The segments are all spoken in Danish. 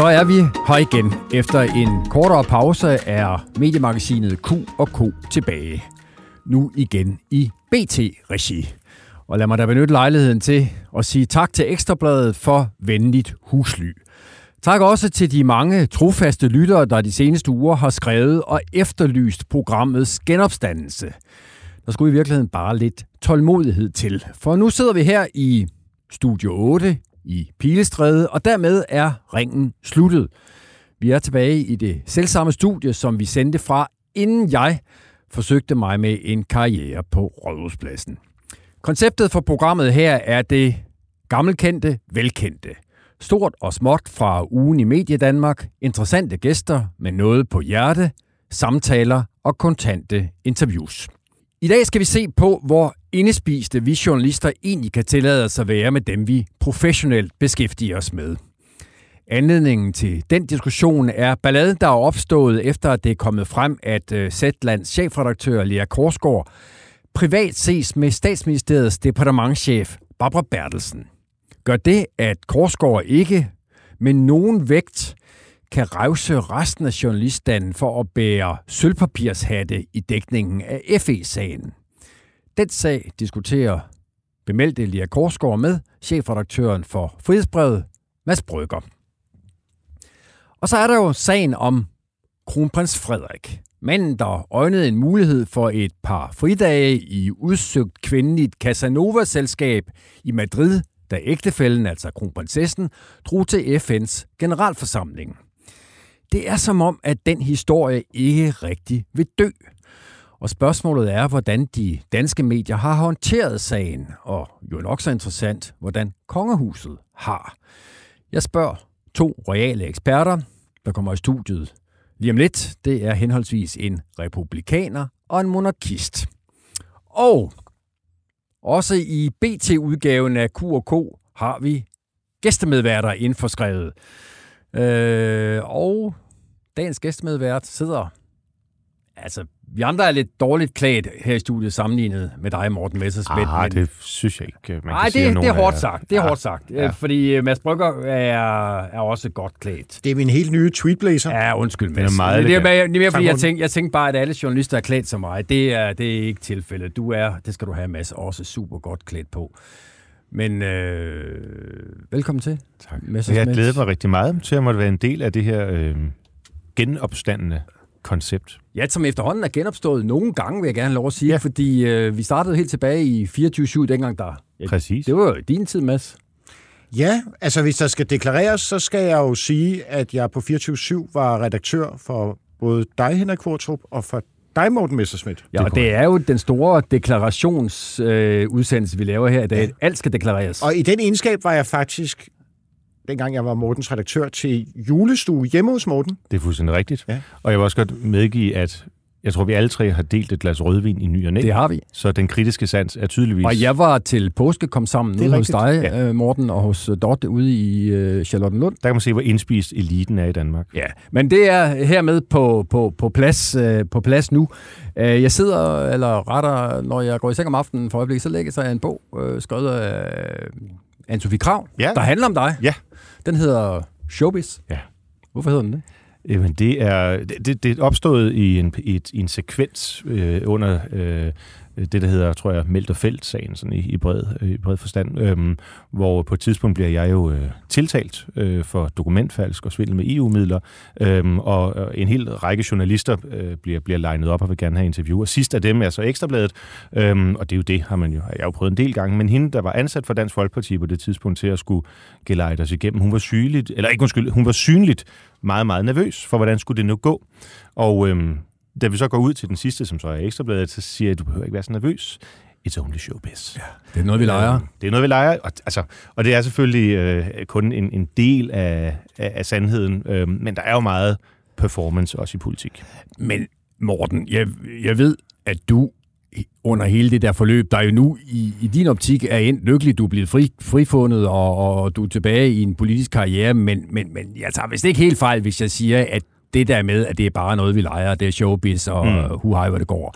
Så er vi her igen. Efter en kortere pause er mediemagasinet Q og K tilbage. Nu igen i BT-regi. Og lad mig da benytte lejligheden til at sige tak til Ekstrabladet for venligt husly. Tak også til de mange trofaste lyttere, der de seneste uger har skrevet og efterlyst programmets genopstandelse. Der skulle i virkeligheden bare lidt tålmodighed til. For nu sidder vi her i Studio 8 i Pilestræde, og dermed er ringen sluttet. Vi er tilbage i det selvsamme studie, som vi sendte fra, inden jeg forsøgte mig med en karriere på Rådhuspladsen. Konceptet for programmet her er det gammelkendte, velkendte. Stort og småt fra ugen i Medie Danmark, interessante gæster med noget på hjerte, samtaler og kontante interviews. I dag skal vi se på, hvor indespiste vi journalister egentlig kan tillade os at være med dem, vi professionelt beskæftiger os med. Anledningen til den diskussion er balladen, der er opstået efter, at det er kommet frem, at øh, Zetlands chefredaktør Lea Korsgaard privat ses med statsministeriets departementschef Barbara Bertelsen. Gør det, at Korsgaard ikke med nogen vægt kan revse resten af journaliststanden for at bære sølvpapirshatte i dækningen af FE-sagen. Den sag diskuterer bemeldte Lia Korsgaard med chefredaktøren for Frihedsbrevet, Mads Brygger. Og så er der jo sagen om kronprins Frederik. Manden, der øjnede en mulighed for et par fridage i udsøgt kvindeligt Casanova-selskab i Madrid, da ægtefælden, altså kronprinsessen, drog til FN's generalforsamling. Det er som om, at den historie ikke rigtig vil dø. Og spørgsmålet er, hvordan de danske medier har håndteret sagen, og jo nok så interessant, hvordan kongehuset har. Jeg spørger to royale eksperter, der kommer i studiet lige om lidt. Det er henholdsvis en republikaner og en monarkist. Og også i BT-udgaven af Q&K har vi gæstemedværter indforskrevet. Øh, og dagens gæstemedvært sidder... Altså, vi andre er lidt dårligt klædt her i studiet sammenlignet med dig, Morten Messersmith. Ah, men- det synes jeg ikke, man Nej, kan sige, det, at det er hårdt sagt. Det er Ja. hårdt sagt. Ja. Ja. Fordi øh, Mads Brygger er, er også godt klædt. Det er min helt nye tweetblazer. Ja, undskyld, Den er Mads. meget det, er mere, det er mere, fordi jeg tænkte, jeg tænkte bare, at alle journalister er klædt som mig. Det er, det er ikke tilfældet. Du er, det skal du have, Mads, også super godt klædt på. Men øh, velkommen til. Tak. Jeg glæder mig rigtig meget til at måtte være en del af det her øh, genopstandende koncept. Ja, som efterhånden er genopstået nogle gange, vil jeg gerne have lov at sige. Ja. Fordi øh, vi startede helt tilbage i 24-7, dengang der... Ja, Præcis. det var jo din tid, Mads. Ja, altså hvis der skal deklareres, så skal jeg jo sige, at jeg på 24-7 var redaktør for både dig, Henrik Kvartrup, og for dig, Morten Messerschmidt. Ja, og det er jo den store deklarationsudsendelse, øh, udsendelse, vi laver her i dag. Ja. Alt skal deklareres. Og i den egenskab var jeg faktisk, dengang jeg var Mortens redaktør, til julestue hjemme hos Morten. Det er fuldstændig rigtigt. Ja. Og jeg vil også godt medgive, at jeg tror, vi alle tre har delt et glas rødvin i ny og næ. Det har vi. Så den kritiske sans er tydeligvis... Og jeg var til påske kom sammen ude hos dig, ja. Morten, og hos øh, Dotte ude i øh, Charlottenlund. Der kan man se, hvor indspist eliten er i Danmark. Ja, men det er hermed på, på, på, plads, øh, på plads nu. Øh, jeg sidder, eller retter, når jeg går i seng om aftenen for øjeblikket, så lægger jeg en bog, øh, skrevet af Anne-Sophie Krav, Ja. der handler om dig. Ja. Den hedder Showbiz. Ja. Hvorfor hedder den det? Jamen, det er, det, det- er opstået i en, i, et, i en sekvens øh, under øh, Øh, det, der hedder, tror jeg, Meldt og Felt-sagen, sådan i, i, bred, øh, i bred forstand, øhm, hvor på et tidspunkt bliver jeg jo øh, tiltalt øh, for dokumentfalsk og svindel med EU-midler, øhm, og, og en hel række journalister øh, bliver, bliver legnet op og vil gerne have interview. Og sidst af dem er så Ekstrabladet, øhm, og det er jo det, har man jo, jeg har jo prøvet en del gange, men hende, der var ansat for Dansk Folkeparti på det tidspunkt til at skulle gelejde os igennem, hun var sygeligt, eller ikke undskyld, hun var synligt meget, meget nervøs for, hvordan skulle det nu gå. Og øhm, da vi så går ud til den sidste, som så er Ekstrabladet, så siger jeg, du behøver ikke være så nervøs. It's only showbiz. Ja. Det er noget, vi leger. Øh, Det er noget, vi leger, og, altså, og det er selvfølgelig øh, kun en, en del af, af, af sandheden, øh, men der er jo meget performance også i politik. Men Morten, jeg, jeg ved, at du under hele det der forløb, der jo nu i, i din optik er endt lykkelig, du er blevet fri, frifundet, og, og du er tilbage i en politisk karriere, men, men, men jeg tager vist ikke helt fejl, hvis jeg siger, at det der med, at det er bare noget, vi leger, det er showbiz, og mm. hu hvor det går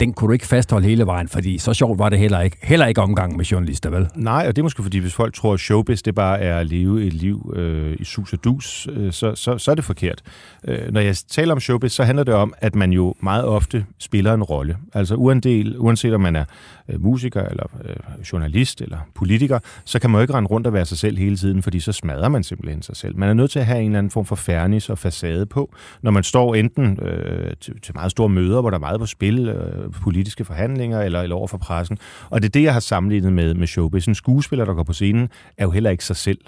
den kunne du ikke fastholde hele vejen, fordi så sjovt var det heller ikke. Heller ikke omgang med journalister, vel? Nej, og det er måske fordi, hvis folk tror, at showbiz det bare er at leve et liv øh, i sus og dus, øh, så, så, så er det forkert. Øh, når jeg taler om showbiz, så handler det om, at man jo meget ofte spiller en rolle. Altså uandel, uanset om man er øh, musiker, eller øh, journalist, eller politiker, så kan man jo ikke rende rundt og være sig selv hele tiden, fordi så smadrer man simpelthen sig selv. Man er nødt til at have en eller anden form for fernis og facade på, når man står enten øh, til, til meget store møder, hvor der er meget på spil, øh, politiske forhandlinger eller, eller over for pressen. Og det er det, jeg har sammenlignet med, med showbiz. En skuespiller, der går på scenen, er jo heller ikke sig selv.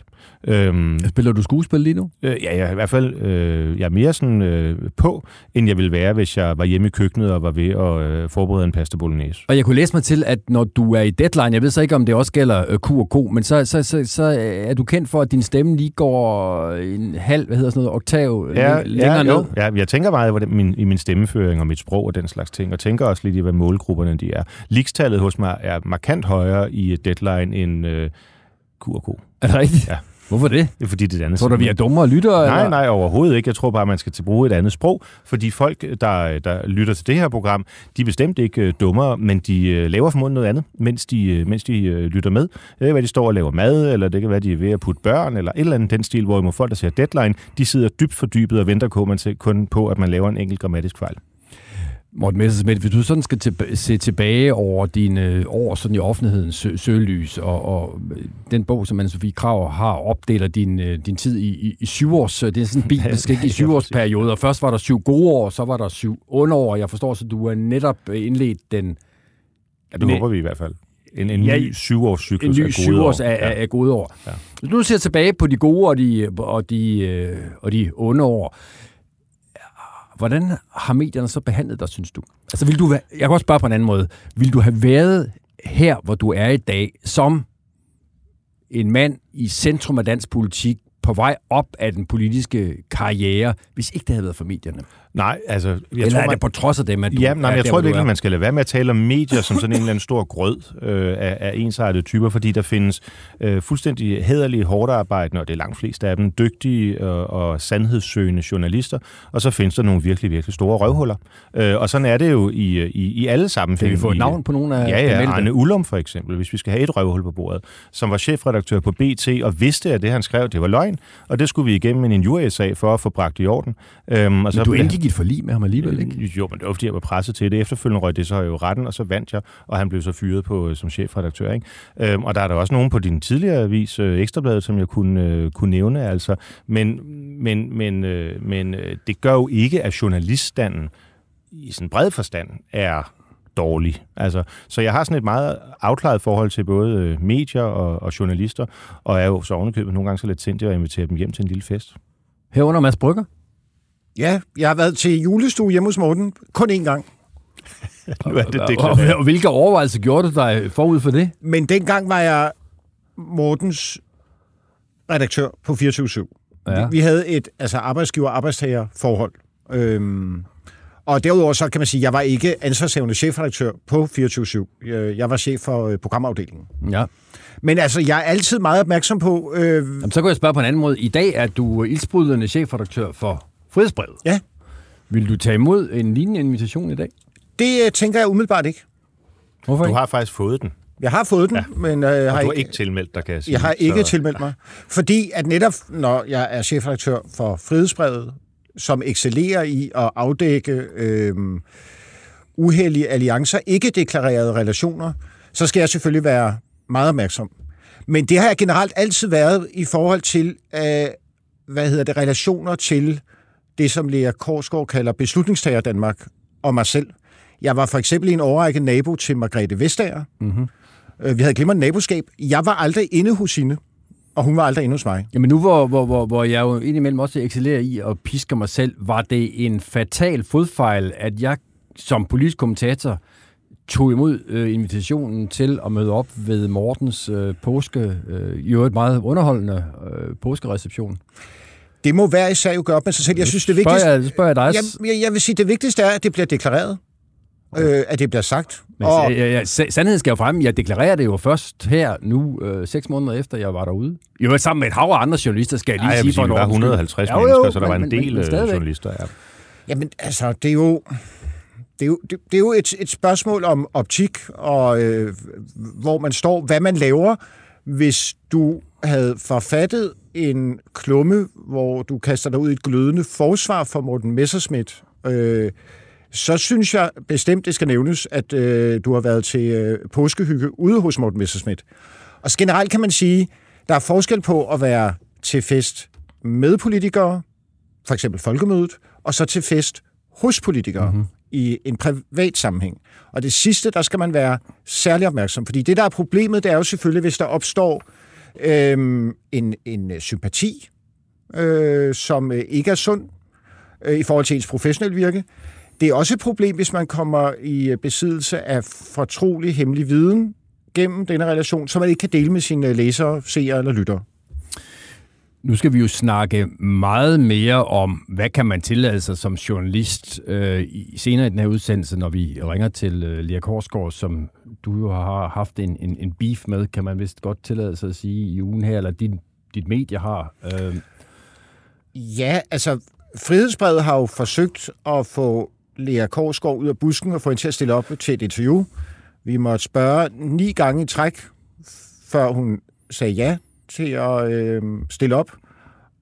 Øhm, Spiller du skuespil lige nu? Øh, ja, jeg, i hvert fald øh, jeg er mere sådan øh, på, end jeg ville være, hvis jeg var hjemme i køkkenet og var ved at øh, forberede en pasta bolognese. Og jeg kunne læse mig til, at når du er i deadline, jeg ved så ikke, om det også gælder øh, Q og K, men så, så, så, så er du kendt for, at din stemme lige går en halv, hvad hedder sådan noget, oktav ja, længere ja, ned. Jo. Ja, jeg tænker meget i min, i min stemmeføring og mit sprog og den slags ting, og tænker også lidt i, hvad målgrupperne de er. Likstallet hos mig er markant højere i deadline end øh, Q og K. Er det rigtigt? Ja. Hvorfor det? Det er fordi, det er et andet Tror du, vi er dummere lyttere? Nej, eller? nej, overhovedet ikke. Jeg tror bare, man skal til bruge et andet sprog, fordi folk, der, der lytter til det her program, de er bestemt ikke uh, dummere, men de uh, laver formodentlig noget andet, mens de, uh, mens de lytter med. Det kan være, de står og laver mad, eller det kan være, de er ved at putte børn, eller et eller andet den stil, hvor folk, der ser deadline, de sidder dybt fordybet og venter kun på, at man laver en enkelt grammatisk fejl. Morten Messersmith, hvis du sådan skal til, se tilbage over dine år sådan i offentlighedens sø, søgelys, og, og den bog, som Anne-Sophie Krav har, opdeler din, øh, din tid i, i, i syv års, det er sådan en bibelsk, ikke? I syv års periode, og først var der syv gode år, så var der syv underår. Jeg forstår, så du er netop indledt den... Ja, det håber vi i hvert fald. En, en ja, ny syvårscyklus en ny af gode år. Af, ja. af gode år. Ja. Hvis du ser tilbage på de gode og de, og de, øh, og de onde år, Hvordan har medierne så behandlet dig, synes du? Altså, vil du være, jeg kan også spørge på en anden måde. Vil du have været her, hvor du er i dag, som en mand i centrum af dansk politik, på vej op af den politiske karriere, hvis ikke det havde været for medierne? Nej, altså... Jeg eller tror, er det på trods af dem, at du ja, nej, jeg der, tror virkelig, at man skal lade være med at tale om medier som sådan en eller anden stor grød øh, af, af ensartede typer, fordi der findes øh, fuldstændig hederlige, hårdt arbejdende, og det er langt flest af dem, dygtige og, og sandhedssøgende journalister, og så findes der nogle virkelig, virkelig store røvhuller. Øh, og sådan er det jo i, i, i alle sammenhænge. Kan vi få et navn på nogle af Ja, ja, Arne Ullum for eksempel, hvis vi skal have et røvhul på bordet, som var chefredaktør på BT og vidste, at det, han skrev, det var løgn, og det skulle vi igennem en injuriesag for at få bragt i orden. Øhm, og så, du indgik et forlig med ham alligevel, ikke? Øh, jo, men det var fordi, jeg var presset til det. Efterfølgende røg det så jo retten, og så vandt jeg, og han blev så fyret på øh, som chefredaktør. Ikke? Øhm, og der er der også nogen på din tidligere avis, øh, Ekstrabladet, som jeg kunne, øh, kunne nævne. Altså. Men, men, men, øh, men øh, det gør jo ikke, at journaliststanden i sådan bred forstand er dårlig. Altså, så jeg har sådan et meget afklaret forhold til både øh, medier og, og journalister, og er jo så ovenikøbet nogle gange så lidt sindig at invitere dem hjem til en lille fest. Herunder Mads Brygger? Ja, jeg har været til julestue hjemme hos Morten kun én gang. nu er det, det og, og, hvilke overvejelser gjorde du dig forud for det? Men dengang var jeg Mortens redaktør på 24-7. Ja. Vi, vi havde et altså arbejdsgiver-arbejdstager-forhold. Øhm, og derudover så kan man sige, at jeg var ikke ansvarshavende chefredaktør på 24-7. Jeg var chef for øh, programafdelingen. Ja. Men altså, jeg er altid meget opmærksom på... Øh... Jamen, så kan jeg spørge på en anden måde. I dag er du ildsprudende chefredaktør for Frihedsbrevet. Ja. Vil du tage imod en lignende invitation i dag? Det øh, tænker jeg umiddelbart ikke. Hvorfor ikke? Du har faktisk fået den. Jeg har fået den, ja. men... Øh, har du har ikke tilmeldt dig, kan jeg sige. Jeg har ikke så... tilmeldt mig. Fordi at netop, når jeg er chefredaktør for Frihedsbrevet, som excellerer i at afdække øh, uheldige alliancer, ikke deklarerede relationer, så skal jeg selvfølgelig være meget opmærksom. Men det har jeg generelt altid været i forhold til, øh, hvad hedder det, relationer til det, som Lea Korsgaard kalder beslutningstager Danmark og mig selv. Jeg var for eksempel en overrække nabo til Margrethe Vestager. Mm-hmm. Vi havde glimrende naboskab. Jeg var aldrig inde hos hende, og hun var aldrig inde hos mig. Jamen nu, hvor, hvor, hvor, hvor jeg jo indimellem også excellerer i og pisker mig selv, var det en fatal fodfejl, at jeg som politisk kommentator tog imod øh, invitationen til at møde op ved Mortens øh, påske, øh, i øvrigt meget underholdende øh, påskereception. Det må hver især jo gøre op med sig selv. Jeg synes, det Spørger vigtigste... jeg, spørger jeg dig. Jeg, jeg, jeg vil sige, det vigtigste er, at det bliver deklareret. Øh, at det bliver sagt. Men, og, ja, ja, sa- sandheden skal jo frem. Jeg deklarerer det jo først her nu, øh, seks måneder efter, jeg var derude. Jo, sammen med et hav af andre journalister, skal jeg lige Ej, jeg sige sige, for vi en var ordens skyld. 150 Jo, jo, mennesker, så der men- var en men- del men øh, journalister. Ja. Jamen, altså, det er jo... Det er jo, det, det er jo et, et spørgsmål om optik, og øh, hvor man står, hvad man laver, hvis du havde forfattet en klumme, hvor du kaster dig ud i et glødende forsvar for Morten Messerschmidt, øh, så synes jeg bestemt, det skal nævnes, at øh, du har været til øh, påskehygge ude hos Morten Messerschmidt. Og generelt kan man sige, der er forskel på at være til fest med politikere, for eksempel folkemødet, og så til fest hos politikere mm-hmm. i en privat sammenhæng. Og det sidste, der skal man være særlig opmærksom, fordi det, der er problemet, det er jo selvfølgelig, hvis der opstår øhm, en, en øh, sympati, øh, som øh, ikke er sund øh, i forhold til ens professionelle virke. Det er også et problem, hvis man kommer i øh, besiddelse af fortrolig hemmelig viden gennem denne relation, som man ikke kan dele med sine læsere, seere eller lyttere. Nu skal vi jo snakke meget mere om, hvad kan man tillade sig som journalist øh, i, senere i den her udsendelse, når vi ringer til øh, Lea Korsgaard, som du jo har haft en, en, en beef med, kan man vist godt tillade sig at sige, i ugen her, eller din, dit medie har. Øh, Ja, altså, Frihedsbrevet har jo forsøgt at få Lea Korsgaard ud af busken og få hende til at stille op til et interview. Vi måtte spørge ni gange i træk, før hun sagde ja til at øh, stille op.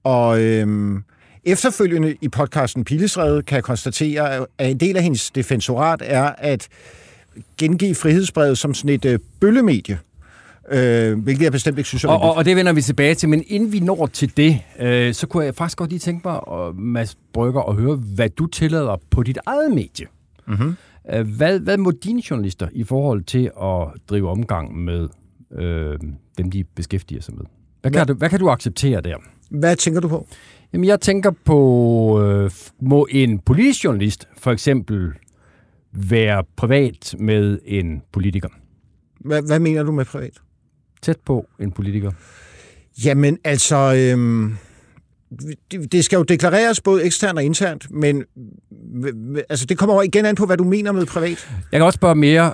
Og øh, efterfølgende i podcasten Pilestræde kan jeg konstatere, at en del af hendes defensorat er at gengive Frihedsbrevet som sådan et øh, bøllemedie. Øh, hvilket jeg bestemt ikke synes er og, og, og det vender vi tilbage til, men inden vi når til det, øh, så kunne jeg faktisk godt lige tænke mig, og Mads Brygger, at høre, hvad du tillader på dit eget medie. Mhm. Øh, Hvad, hvad må dine journalister i forhold til at drive omgang med øh, dem, de beskæftiger sig med? Hvad kan, du, hvad kan du acceptere der? Hvad tænker du på? Jamen, jeg tænker på, øh, må en politisk journalist for eksempel være privat med en politiker? Hvad, hvad mener du med privat? Tæt på en politiker? Jamen, altså, øhm, det, skal jo deklareres både eksternt og internt, men altså, det kommer igen an på, hvad du mener med privat. Jeg kan også spørge mere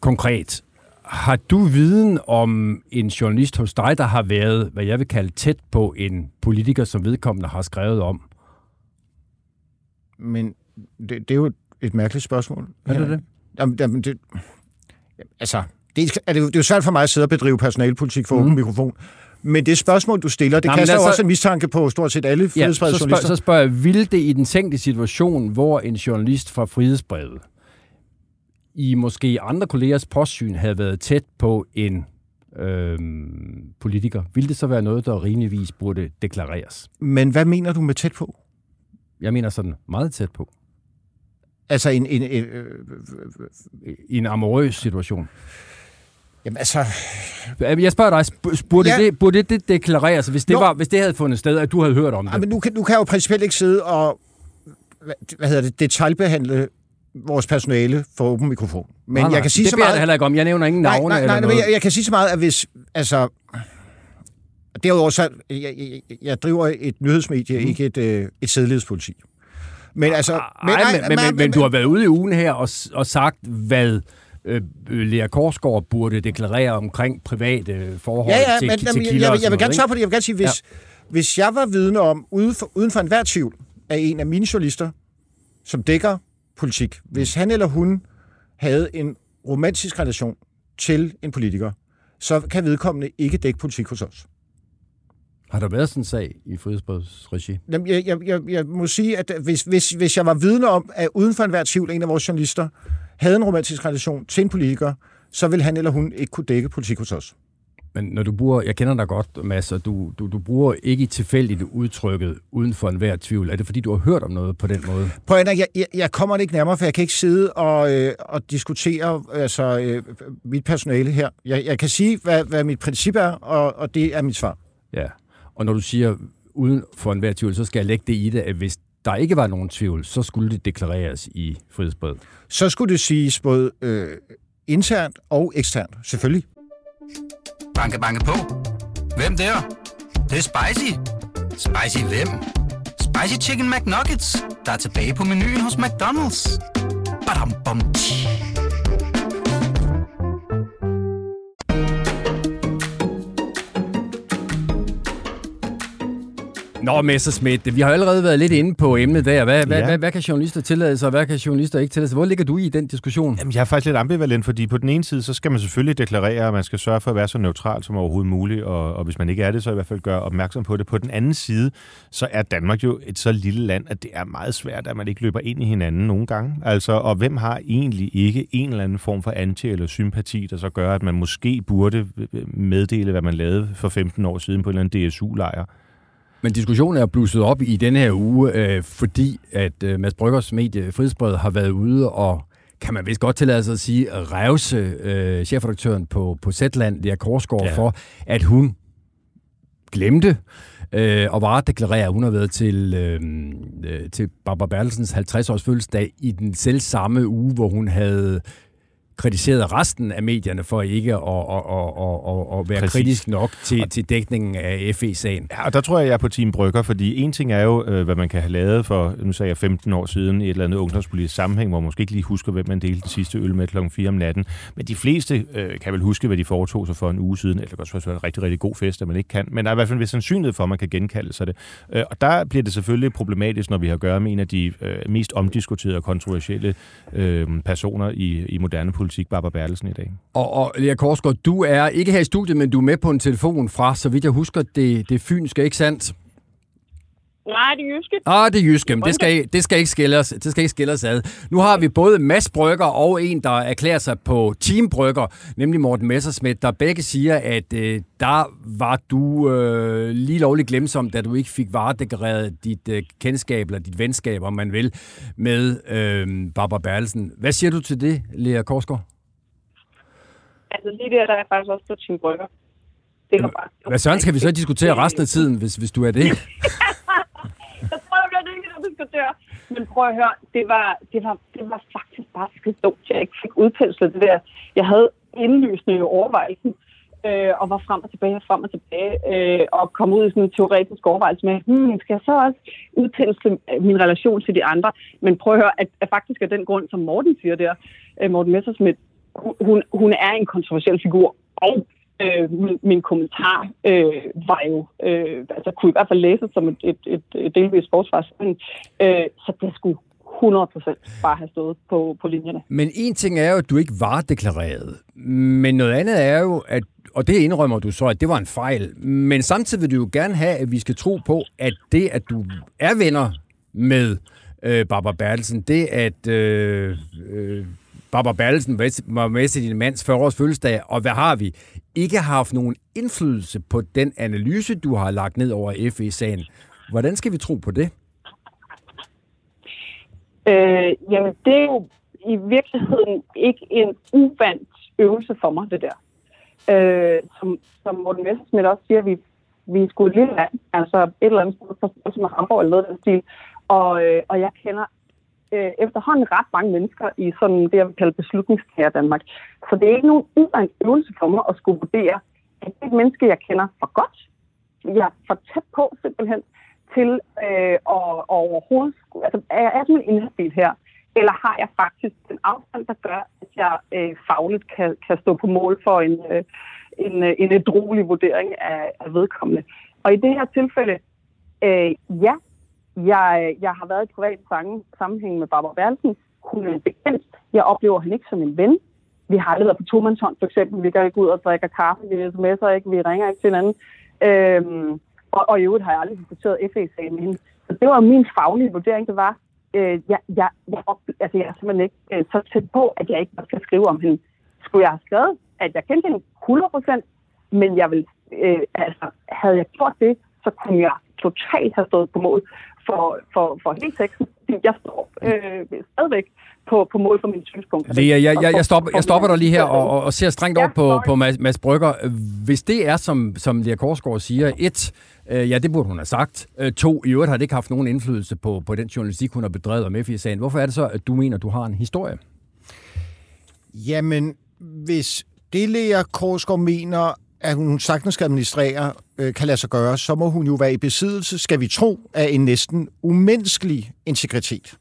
konkret. Har du viden om en journalist hos dig, der har været, hvad jeg vil kalde tæt på en politiker, som vedkommende har skrevet om? Men det, det er jo et mærkeligt spørgsmål. Er det det? Jamen, jamen, det, altså, det er, det, er jo- det er jo svært for mig at sidde og bedrive personalpolitik for mm. åben mikrofon. Men det spørgsmål, du stiller, det Nå, men kaster jo os også så- en mistanke på stort set alle Ja, så, spørg, så spørger jeg, ville det i den tænkte situation, hvor en journalist fra Frihedsbrevet i måske andre kollegers postsyn havde været tæt på en øhm, politiker, ville det så være noget, der rimeligvis burde deklareres? Men hvad mener du med tæt på? Jeg mener sådan meget tæt på. Altså, en, en, en, øh, I en amorøs situation. jamen, altså, Jeg spørger dig, burde, Ja. det, burde det deklareres, hvis det, Nå. var, hvis det havde fundet sted, at du havde hørt om det? Ej, men nu kan, nu kan jeg jo principielt ikke sidde og hvad, hvad hedder det, detaljbehandle vores personale for åben mikrofon. Men Nej, nej, jeg kan sige det så meget... da heller ikke om. Jeg nævner ingen nej, navne nej, nej, eller nej, men noget. jeg, jeg kan sige så meget, at hvis... Altså, derudover så... Jeg, jeg, jeg driver et nyhedsmedie, mm. ikke et, øh, et sædlighedspoliti. Men altså... Ej, men, men, men, men du har været ude i ugen her og, og sagt, hvad øh, Lea Korsgaard burde deklarere omkring private forhold Ja, ja, til, men til jamen, jeg, kilder jeg, og vil- jeg vil gerne svare på det. Jeg vil gerne sige, hvis, ja. hvis jeg var vidne om, uden for, uden for enhver tvivl, af en af mine journalister, som dækker politik, hvis han eller hun havde en romantisk relation til en politiker, så kan vedkommende ikke dække politik hos os. Har der været sådan en sag i Frihedsbrevets regi? Jamen, Jeg, jeg, jeg, jeg må sige, at hvis, hvis, hvis jeg var vidne om, at uden for enhver tvivl, en af vores journalister havde en romantisk relation til en politiker, så vil han eller hun ikke kunne dække politik hos os. Men når du bruger, jeg kender dig godt, Mads, og du, du, du bruger ikke tilfældigt udtrykket uden for enhver tvivl. Er det fordi, du har hørt om noget på den måde? Prøv at, jeg, jeg, jeg kommer det ikke nærmere, for jeg kan ikke sidde og, øh, og diskutere altså, øh, mit personale her. Jeg, jeg kan sige, hvad, hvad mit princip er, og, og det er mit svar. Ja. Og når du siger uden for enhver tvivl, så skal jeg lægge det i det, at hvis der ikke var nogen tvivl, så skulle det deklareres i Frihedsbrevet. Så skulle det siges både øh, internt og eksternt, selvfølgelig. Banke, banke på. Hvem der? Det, det er spicy. Spicy hvem? Spicy Chicken McNuggets, der er tilbage på menuen hos McDonald's. Badum, bom, tji. Nå, Messerschmidt, vi har allerede været lidt inde på emnet der. Hvad, ja. hvad, hvad, hvad kan journalister tillade sig, og hvad kan journalister ikke tillade sig? Hvor ligger du i den diskussion? Jamen, jeg er faktisk lidt ambivalent, fordi på den ene side, så skal man selvfølgelig deklarere, at man skal sørge for at være så neutral som overhovedet muligt, og, og hvis man ikke er det, så i hvert fald gøre opmærksom på det. På den anden side, så er Danmark jo et så lille land, at det er meget svært, at man ikke løber ind i hinanden nogle gange. Altså, og hvem har egentlig ikke en eller anden form for anti- eller sympati, der så gør, at man måske burde meddele, hvad man lavede for 15 år siden på en eller anden DSU-lejr? Men diskussionen er blusset op i denne her uge, øh, fordi at øh, Mads Bryggers medie Frihedsbrevet har været ude og kan man vist godt tillade sig at sige, revse øh, chefredaktøren på, på Zetland, Lea Korsgaard, ja. Ja. for, at hun glemte øh, og var deklarere, at hun har været til, øh, øh, til Barbara Bertelsens 50-års fødselsdag i den selv samme uge, hvor hun havde kritiseret resten af medierne for ikke at, at, at, at, at være Præcis. kritisk nok til, til dækningen af FE-sagen. Ja, og der tror jeg, jeg er på Team Brygger, fordi en ting er jo, øh, hvad man kan have lavet for, nu sagde jeg 15 år siden, i et eller andet ungdomspolitisk sammenhæng, hvor man måske ikke lige husker, hvem man delte den sidste øl med klokken 4 om natten. Men de fleste øh, kan vel huske, hvad de foretog sig for en uge siden, eller det kan også være en rigtig, rigtig god fest, at man ikke kan. Men der er i hvert fald en sandsynlighed for, at man kan genkalde sig det. Øh, og der bliver det selvfølgelig problematisk, når vi har at gøre med en af de øh, mest omdiskuterede og kontroversielle øh, personer i, i moderne politik, Barbara Bertelsen i dag. Og, og Lea Korsgaard, du er ikke her i studiet, men du er med på en telefon fra, så vidt jeg husker, det, det fynske, ikke sandt? Nej, det er jyske. Ah, det er jyske, men det skal, det skal ikke skille os, det skal ikke skille os ad. Nu har vi både Mads Brygger og en, der erklærer sig på Team Brygger, nemlig Morten Messerschmidt, der begge siger, at øh, der var du øh, lige lovligt glemsom, da du ikke fik varedeklareret dit øh, kendskab, eller dit venskab, om man vil, med øh, Barbara Bertelsen. Hvad siger du til det, Lea Korsgaard? Altså lige der, der er faktisk også på Team Brygger. Det var bare... Hvad søren skal vi så diskutere resten af tiden, hvis, hvis du er det? Jeg tror, jeg bliver nødt til at diskutere. Men prøv at høre, det var, det var, det var faktisk bare skidt dumt, at jeg ikke fik udpenslet det der. Jeg havde indlysende overvejelsen, øh, og var frem og tilbage og frem og tilbage, øh, og kom ud i sådan en teoretisk overvejelse med, hmm, skal jeg så også udpensle min relation til de andre? Men prøv at høre, at, at faktisk af den grund, som Morten siger der, øh, Morten Messersmith, hun, hun er en kontroversiel figur, og øh, min, min kommentar øh, var jo, øh, altså kunne i hvert fald læses som et, et, et, et delvis forsvarsspil, øh, så det skulle 100% bare have stået på, på linjerne. Men en ting er jo, at du ikke var deklareret. Men noget andet er jo, at og det indrømmer du så, at det var en fejl. Men samtidig vil du jo gerne have, at vi skal tro på, at det, at du er venner med øh, Barbara Bertelsen, det at øh, øh, Barbara Bertelsen var med til din mands 40-års fødselsdag, og hvad har vi? Ikke har haft nogen indflydelse på den analyse, du har lagt ned over FE-sagen. Hvordan skal vi tro på det? Øh, jamen, det er jo i virkeligheden ikke en uvandt øvelse for mig, det der. Øh, som, som Morten Messerschmidt også siger, vi, vi er sgu et lille land, altså et eller andet sted for som Hamburg eller noget af den stil. Og, øh, og jeg kender øh, efterhånden ret mange mennesker i sådan det, jeg vil kalde beslutningstager Danmark. Så det er ikke nogen uvandt øvelse for mig at skulle vurdere, at det er et menneske, jeg kender for godt. Jeg er for tæt på simpelthen til øh, at, at overhovedet... skulle- Altså, er jeg simpelthen inhabil her? Eller har jeg faktisk en afstand, der gør, at jeg øh, fagligt kan, kan stå på mål for en, øh, en, øh, en ædrolig vurdering af, af vedkommende? Og i det her tilfælde, øh, ja, jeg, jeg har været i privat sammenhæng med Barbara Berlsen. Hun er en bekendt. Jeg oplever hende ikke som en ven. Vi har aldrig været på tomandshånd, for eksempel. Vi går ikke ud og drikker kaffe, vi sms'er ikke, vi ringer ikke til hinanden. Øhm, og, og i øvrigt har jeg aldrig diskuteret FE-sagen med hende. Så det var min faglige vurdering, det var, øh, jeg, jeg, jeg, altså, jeg er simpelthen ikke øh, så tæt på, at jeg ikke skal skrive om hende. Skulle jeg have skrevet, at jeg kendte hende 100%, men jeg vil, øh, altså, havde jeg gjort det, så kunne jeg totalt have stået på mål for, for, for hele teksten. Jeg står øh, stadigvæk på, på mål for mine synspunkter. Lea, jeg, jeg, jeg, stopper, jeg stopper dig lige her og, og, og ser strengt Ja, over på, på Mads, Mads Brygger. Hvis det er, som, som Lea Korsgaard siger, et, øh, ja, det burde hun have sagt. Øh, to, i øvrigt har det ikke haft nogen indflydelse på, på den journalistik, hun har bedrevet om FI-sagen. Hvorfor er det så, at du mener, du har en historie? Jamen, hvis det Lea Korsgaard mener at hun sagtens skal administrere, øh, kan lade sig gøre, så må hun jo være i besiddelse, skal vi tro, af en næsten umenneskelig integritet.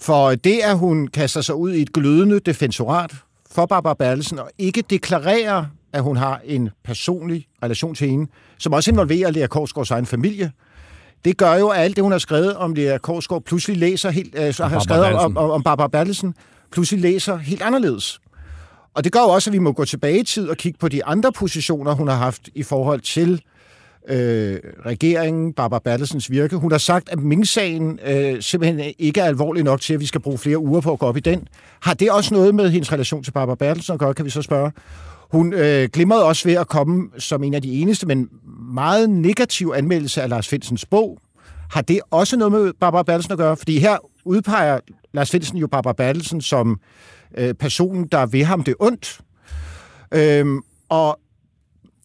For det, at hun kaster sig ud i et glødende defensorat for Barbara Bertelsen, og ikke deklarerer, at hun har en personlig relation til hende, som også involverer Lea Korsgaards egen familie, det gør jo, at alt det, hun har skrevet om Lea Korsgaard, pludselig læser helt, øh, så har skrevet om, om, om Barbara Bertelsen, pludselig læser helt anderledes. Og det gør jo også, at vi må gå tilbage i tid og kigge på de andre positioner, hun har haft i forhold til øh, regeringen, Barbara Bertelsens virke. Hun har sagt, at Ming-sagen øh, simpelthen ikke er alvorlig nok til, at vi skal bruge flere uger på at gå op i den. Har det også noget med hendes relation til Barbara Bertelsen at gøre, kan vi så spørge? Hun øh, glimrede også ved at komme som en af de eneste, men meget negativ anmeldelse af Lars Finsens bog. Har det også noget med Barbara Bertelsen at gøre? Fordi her udpeger Lars Finsen jo Barbara Bertelsen som øh, Øh, personen, der vil ham det ondt. Øhm, og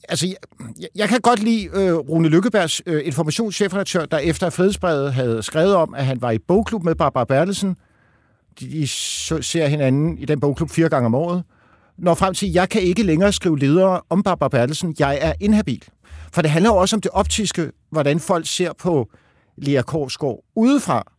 altså, jeg, jeg kan godt lide øh, Rune Lykkebergs øh, informationschefredaktør, der efter fredsbrevet havde skrevet om, at han var i bogklub med Barbara Bertelsen. De, de ser hinanden i den bogklub fire gange om året. Når frem til, at jeg kan ikke længere skrive ledere om Barbara Bertelsen. Jeg er inhabil. For det handler jo også om det optiske, hvordan folk ser på Lea Korsgaard udefra.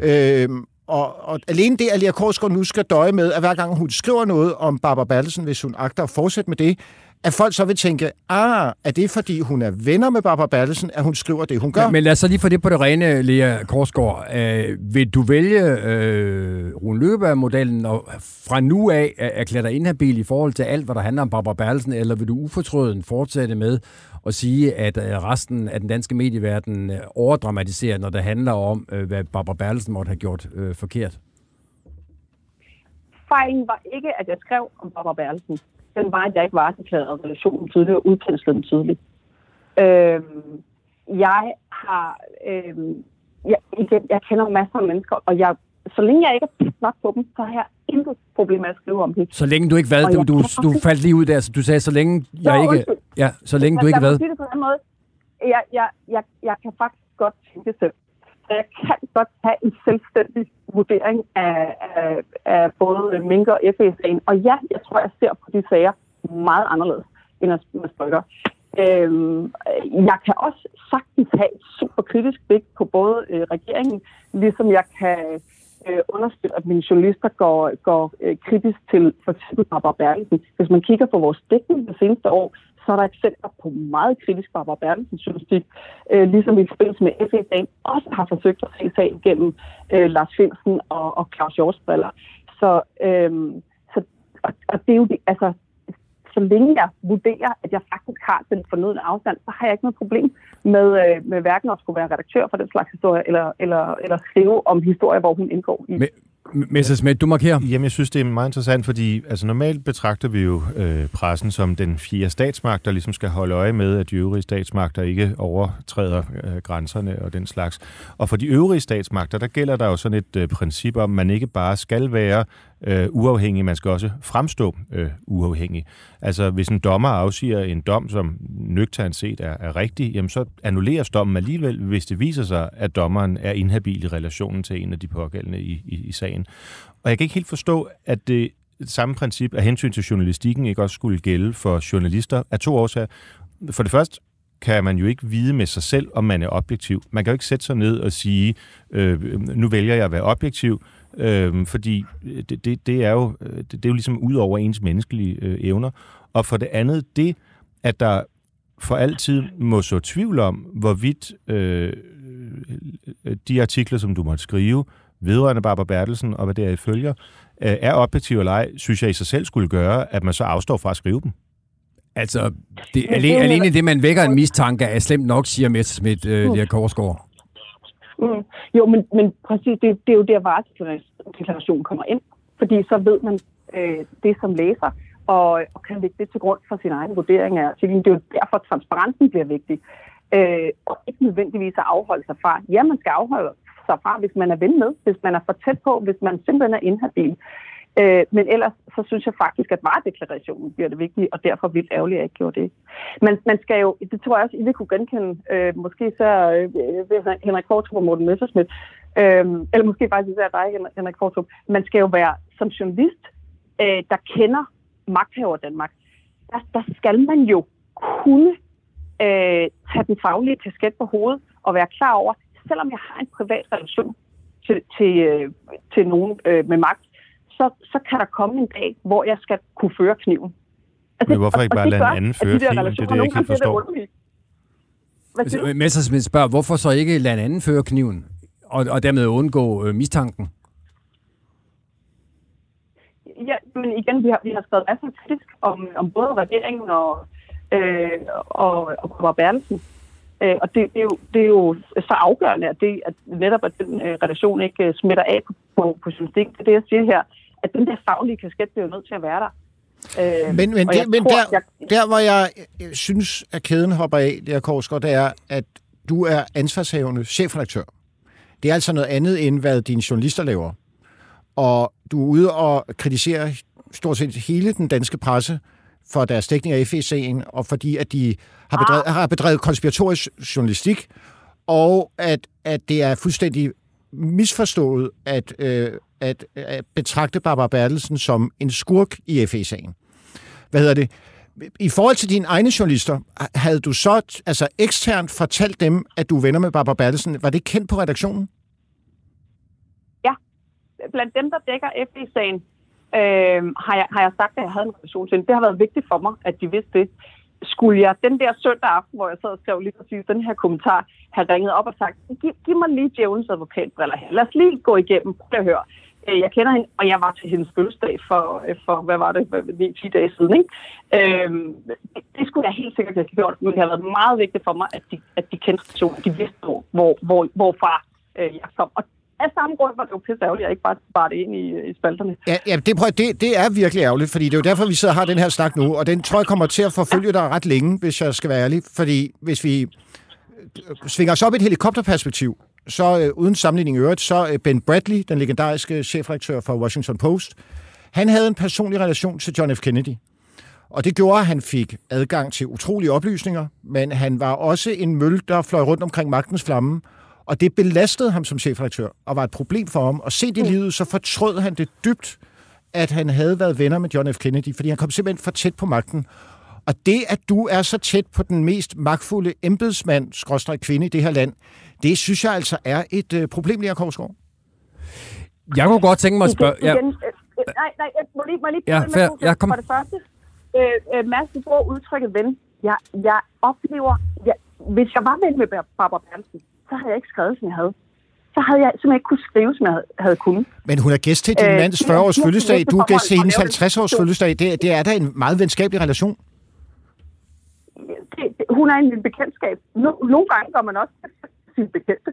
Øh, og, og alene det, at Lea Korsgaard nu skal døje med, at hver gang hun skriver noget om Barbara Bertelsen, hvis hun agter at fortsætte med det, at folk så vil tænke, ah, er det fordi hun er venner med Barbara Bertelsen, at hun skriver det, hun gør? Men, men lad os så lige få det på det rene, Lea Korsgaard. Øh, vil du vælge øh, Rune Løbeberg-modellen og fra nu af erklære dig inhabil i forhold til alt, hvad der handler om Barbara Bertelsen, eller vil du ufortrøden fortsætte med at sige, at øh, resten af den danske medieverden øh, overdramatiserer, når det handler om, øh, hvad Barbara Bertelsen måtte have gjort øh, forkert? Fejlen var ikke, at jeg skrev om Barbara Bertelsen den var, at jeg ikke var artikuleret relationen tydeligt og udpenslet den tydeligt. Øhm, jeg har... Øhm, jeg, igen, jeg kender masser af mennesker, og jeg, så længe jeg ikke er pist nok på dem, så har jeg intet problem med at skrive om dem. Så længe du ikke hvad? Du, du, du faldt lige ud der, så du sagde, så længe jeg jo, ikke... Ja, så længe jeg, du ikke hvad? Jeg, jeg, jeg, jeg kan faktisk godt tænke selv. Jeg kan godt have en selvstændig vurdering af, af, af både Mink og FA-sagen. Og ja, jeg tror, jeg ser på de sager meget anderledes end at Brygger. Øhm, jeg kan også sagtens have et super kritisk blik på både øh, regeringen, ligesom jeg kan øh, understøtte, at mine journalister går, går øh, kritisk til for eksempel Barbara Bertelsen. Hvis man kigger på vores dækning det seneste år, så er der eksempler på meget kritisk Barbara Bertelsens journalistik, øh, ligesom i forbindelse med FE-dagen også har forsøgt at se sagen gennem øh, Lars Finsen og, og Claus Hjorts briller. Så, øh, så og, og det er jo det, altså, så længe jeg vurderer, at jeg faktisk har den fornødende afstand, så har jeg ikke noget problem med, øh, med hverken at skulle være redaktør for den slags historie, eller, eller, eller skrive om historier, hvor hun indgår i. Men, Messersmith, du markerer. Jamen, jeg synes, det er meget interessant, fordi altså, normalt betragter vi jo øh, pressen som den fjerde statsmagt, der ligesom skal holde øje med, at de øvrige statsmagter ikke overtræder øh, grænserne og den slags. Og for de øvrige statsmagter, der gælder der jo sådan et øh, princip om, at man ikke bare skal være øh, uafhængig, man skal også fremstå øh, uafhængig. Altså, hvis en dommer afsiger en dom, som nøgternt set er, er rigtig, jamen så annulleres dommen alligevel, hvis det viser sig, at dommeren er inhabil i relationen til en af de pågældende i, i, i sagen. Og jeg kan ikke helt forstå, at det samme princip af hensyn til journalistikken ikke også skulle gælde for journalister af to årsager. For det første, kan man jo ikke vide med sig selv, om man er objektiv. Man kan jo ikke sætte sig ned og sige, øh, nu vælger jeg at være objektiv, øh, fordi det, det, det, er jo, det, det er jo ligesom ud over ens menneskelige øh, evner. Og for det andet, det, at der for altid må så tvivl om, hvorvidt øh, de artikler, som du måtte skrive, vedrørende Barbara Bertelsen og hvad det er, I følger, øh, er objektive eller ej, synes jeg i sig selv skulle gøre, at man så afstår fra at skrive dem. Altså, det, alene, alene det, man vækker en mistanke, er slemt nok, siger Messerschmidt, øh, Lea Korsgaard. Mm. Jo, men, men præcis, det, det er jo der, varedeklarationen kommer ind. Fordi så ved man øh, det som læser, og, og kan lægge det til grund for sin egen vurdering af artiklen. Det er jo derfor, at transparensen bliver vigtig. Øh, og ikke nødvendigvis at afholde sig fra. Ja, man skal afholde sig fra, hvis man er ven med, hvis man er for tæt på, hvis man simpelthen er inhabil. Øh, men ellers så synes jeg faktisk, at varedeklarationen bliver det vigtige, og derfor vildt ærgerligt, at jeg ikke gjorde det. Men man skal jo, det tror jeg også, I vil kunne genkende, øh, måske så øh, Henrik Kortrup og Morten Messersmith, øh, eller måske faktisk især dig, Henrik Kortrup. man skal jo være som journalist, øh, der kender magthaver Danmark, der, der skal man jo kunne øh, tage den faglige kasket på hovedet og være klar over, selvom jeg har en privat relation til, til, øh, til nogen øh, med magt, så, så kan der komme en dag, hvor jeg skal kunne føre kniven. Altså, Men hvorfor ikke bare lade en anden føre kniven? Det er det, jeg ikke helt forstår. Messersmith spørger, hvorfor så ikke lade en anden føre kniven, og, og dermed undgå øh, mistanken? Ja, men igen, vi har, vi har skrevet masser af kritisk om, om både regeringen og, øh, og, og Kåre Bertelsen. Øh, og det, det, er jo, det er jo så afgørende, at, det, at netop at den øh, relation ikke øh, smitter af på, på, på journalistik. Det er det, jeg siger her, at den der faglige kasket bliver nødt til at være der. Øh, men men, det, men tror, der, jeg... der, hvor jeg synes, at kæden hopper af, det er Korsgaard, det er, at du er ansvarshavende chefredaktør. Det er altså noget andet, end hvad dine journalister laver. Og du er ude og kritisere stort set hele den danske presse for deres dækning af FE-sagen, og fordi at de har bedrevet, ah. har bedrevet konspiratorisk journalistik, og at, at det er fuldstændig misforstået at, øh, at, at betragte Barbara Bertelsen som en skurk i FE-sagen. Hvad hedder det? I forhold til dine egne journalister, havde du så altså eksternt fortalt dem, at du er venner med Barbara Bertelsen? Var det kendt på redaktionen? Ja. Blandt dem, der dækker FE-sagen, øh, har, jeg, har jeg sagt, at jeg havde en relation til. Det har været vigtigt for mig, at de vidste det skulle jeg den der søndag aften, hvor jeg sad og skrev lige præcis den her kommentar, have ringet op og sagt, giv, giv mig lige djævelens advokatbriller her. Lad os lige gå igennem. Prøv at høre. Øh, jeg kender hende, og jeg var til hendes fødselsdag for, øh, for hvad var det, 9-10 dage siden. Ikke? Øhm, det, det skulle jeg helt sikkert have gjort, men det har været meget vigtigt for mig, at de, at de kendte personen, de vidste, hvor, hvor, hvorfra øh, jeg kom. Og af samme grund var det jo pisse ærgerligt, at jeg ikke bare bare det ind i, i spalterne. Ja, ja det, prøv, det, det er virkelig ærgerligt, fordi det er jo derfor, vi sidder og har den her snak nu, og den tror jeg kommer til at forfølge dig ret længe, hvis jeg skal være ærlig, fordi hvis vi øh, svinger os op i et helikopterperspektiv, så øh, uden sammenligning i øvrigt, så øh, Ben Bradley, den legendariske chefredaktør for Washington Post, han havde en personlig relation til John F. Kennedy. Og det gjorde, at han fik adgang til utrolige oplysninger, men han var også en møl, der fløj rundt omkring magtens flamme, og det belastede ham som chefredaktør, og var et problem for ham. Og set i mm. livet, så fortrød han det dybt, at han havde været venner med John F. Kennedy, fordi han kom simpelthen for tæt på magten. Og det, at du er så tæt på den mest magtfulde embedsmand, skråstrej kvinde i det her land, det synes jeg altså er et øh, problem, Lea Korsgaard. Jeg kunne godt tænke mig at spørge... Ja. Øh, øh, nej, nej, jeg må lige, må lige ja, fair, med jeg kom... for det første. Øh, øh, Mads, du bruger udtrykket ven. Jeg, jeg oplever... Jeg, hvis jeg var ven med Barbara Bertelsen, så havde jeg ikke skrevet, som jeg havde. Så havde jeg simpelthen ikke kunne skrive, som jeg havde, havde kunnet. Men hun er gæst til din øh, mands 40-års fødselsdag. Du er gæst til hendes 50-års fødselsdag. Det, det er da en meget venskabelig relation. Det, det, hun er en lille bekendtskab. No, nogle gange går man også sin bekendte.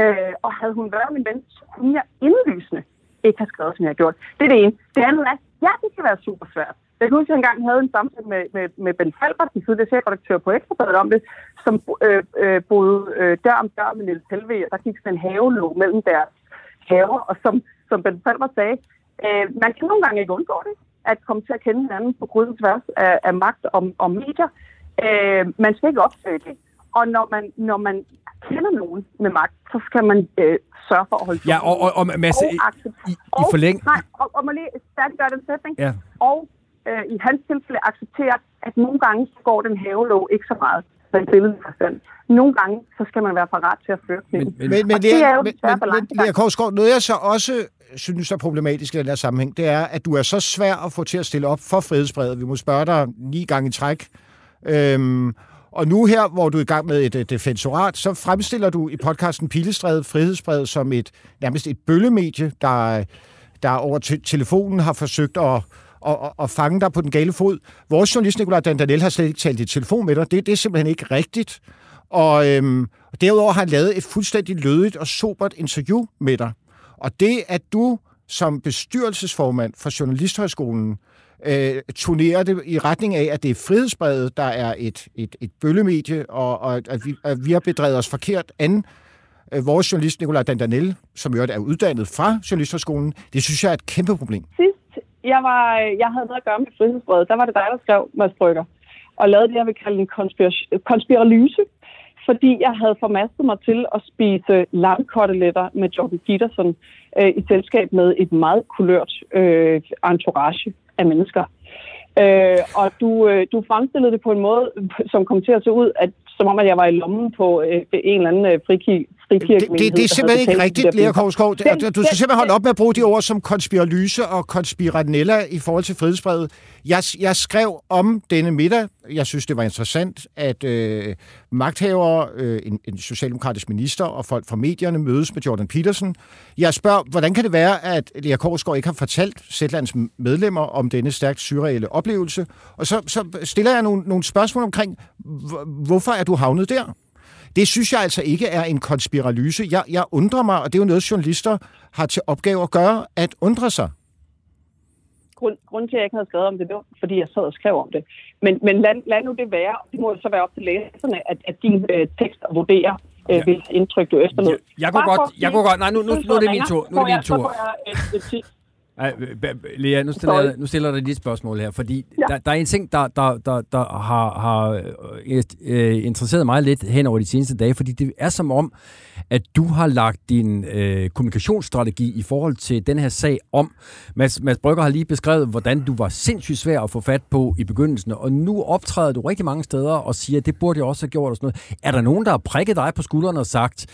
Øh, og havde hun været min ven, så kunne jeg indlysende ikke have skrevet, som jeg har gjort. Det er det ene. Det andet er, ja, det kan være super svært. Jeg kan huske, at jeg engang havde en samtale med, med, med Ben Falbert, den tidligere chefredaktør på Ekstrabladet, om det, som øh, øh, boede øh, dør om dør med Niels Helve, og der gik sådan en havelåg mellem deres haver, og som, som Ben Falbert sagde, øh, man kan nogle gange ikke undgå det, at komme til at kende hinanden på kryds og tværs af, af magt og, og medier. Øh, man skal ikke opsøge det. Og når man, når man kender nogen med magt, så skal man øh, sørge for at holde Ja, og, og, og, Mads, og i, i, i forlæng... Nej, og, og må lige gøre den sætning. Ja. Og øh, i hans tilfælde acceptere, at nogle gange så går den havelåg ikke så meget den billede forstand. Nogle gange, så skal man være parat til at føre kniven. Men, men, men, det er jo men, men, men, noget jeg så også synes er problematisk i den her sammenhæng, det er, at du er så svær at få til at stille op for frihedsbrevet. Vi må spørge dig ni gange i træk. Øhm, og nu her, hvor du er i gang med et, et defensorat, så fremstiller du i podcasten Pilestrædet Frihedsbrevet som et nærmest et bøllemedie, der, der over telefonen har forsøgt at at, at, at fange dig på den gale fod. Vores journalist, Nicolai Dandanel, har slet ikke talt i telefon med dig. Det, det er simpelthen ikke rigtigt. Og øhm, derudover har han lavet et fuldstændig lødigt og sobert interview med dig. Og det, at du som bestyrelsesformand for Journalisthøjskolen øh, turnerer det i retning af, at det er frihedsbrevet, der er et, et, et bøllemedie, og, og at, vi, at vi har bedrevet os forkert an. Øh, vores journalist, Nicolai Dandanel, som jo er uddannet fra Journalisterskolen, det synes jeg er et kæmpe problem. Sidst jeg, var, øh, jeg havde noget at gøre med frihedsbredet. Der var det dig, der skrev Mads Brygger, og lavede det, jeg vil kalde en konspiralyse, fordi jeg havde formastet mig til at spise lamkoteletter med Jordan Peterson øh, i selskab med et meget kulørt øh, entourage af mennesker. Øh, og du, øh, du fremstillede det på en måde, som kom til at se ud, at, som om at jeg var i lommen på øh, en eller anden øh, friki, det, det, det er simpelthen ikke rigtigt, Lea Korsgaard. Du skal simpelthen holde op med at bruge de ord som konspiralyse og konspiranella i forhold til frihedsbrevet. Jeg, jeg skrev om denne middag. Jeg synes, det var interessant, at øh, magthavere, øh, en, en socialdemokratisk minister og folk fra medierne mødes med Jordan Peterson. Jeg spørger, hvordan kan det være, at Lea Korsgaard ikke har fortalt Sætlands medlemmer om denne stærkt surreale oplevelse? Og så, så stiller jeg nogle, nogle spørgsmål omkring, hvorfor er du havnet der? Det synes jeg altså ikke er en konspiralyse. Jeg, jeg undrer mig, og det er jo noget, journalister har til opgave at gøre, at undre sig. Grund, grunden til, at jeg ikke havde skrevet om det, det var, fordi jeg sad og skrev om det. Men, men lad, lad nu det være. Det må så være op til læserne, at, at din øh, tekst vurderer, øh, ja. hvilket indtryk du efterlod. Jeg, jeg kunne godt, jeg kunne godt, nej, nu, nu, nu, nu er det min tur. Nu er det min tur. Så får jeg et ej, Lea, nu stiller, jeg, nu stiller jeg dig et spørgsmål her, fordi ja. der, der er en ting, der, der, der, der har, har øh, øh, interesseret mig lidt hen over de seneste dage, fordi det er som om, at du har lagt din øh, kommunikationsstrategi i forhold til den her sag om. Mads, Mads Brygger har lige beskrevet, hvordan du var sindssygt svær at få fat på i begyndelsen, og nu optræder du rigtig mange steder og siger, at det burde jeg også have gjort og sådan noget. Er der nogen, der har prikket dig på skulderen og sagt,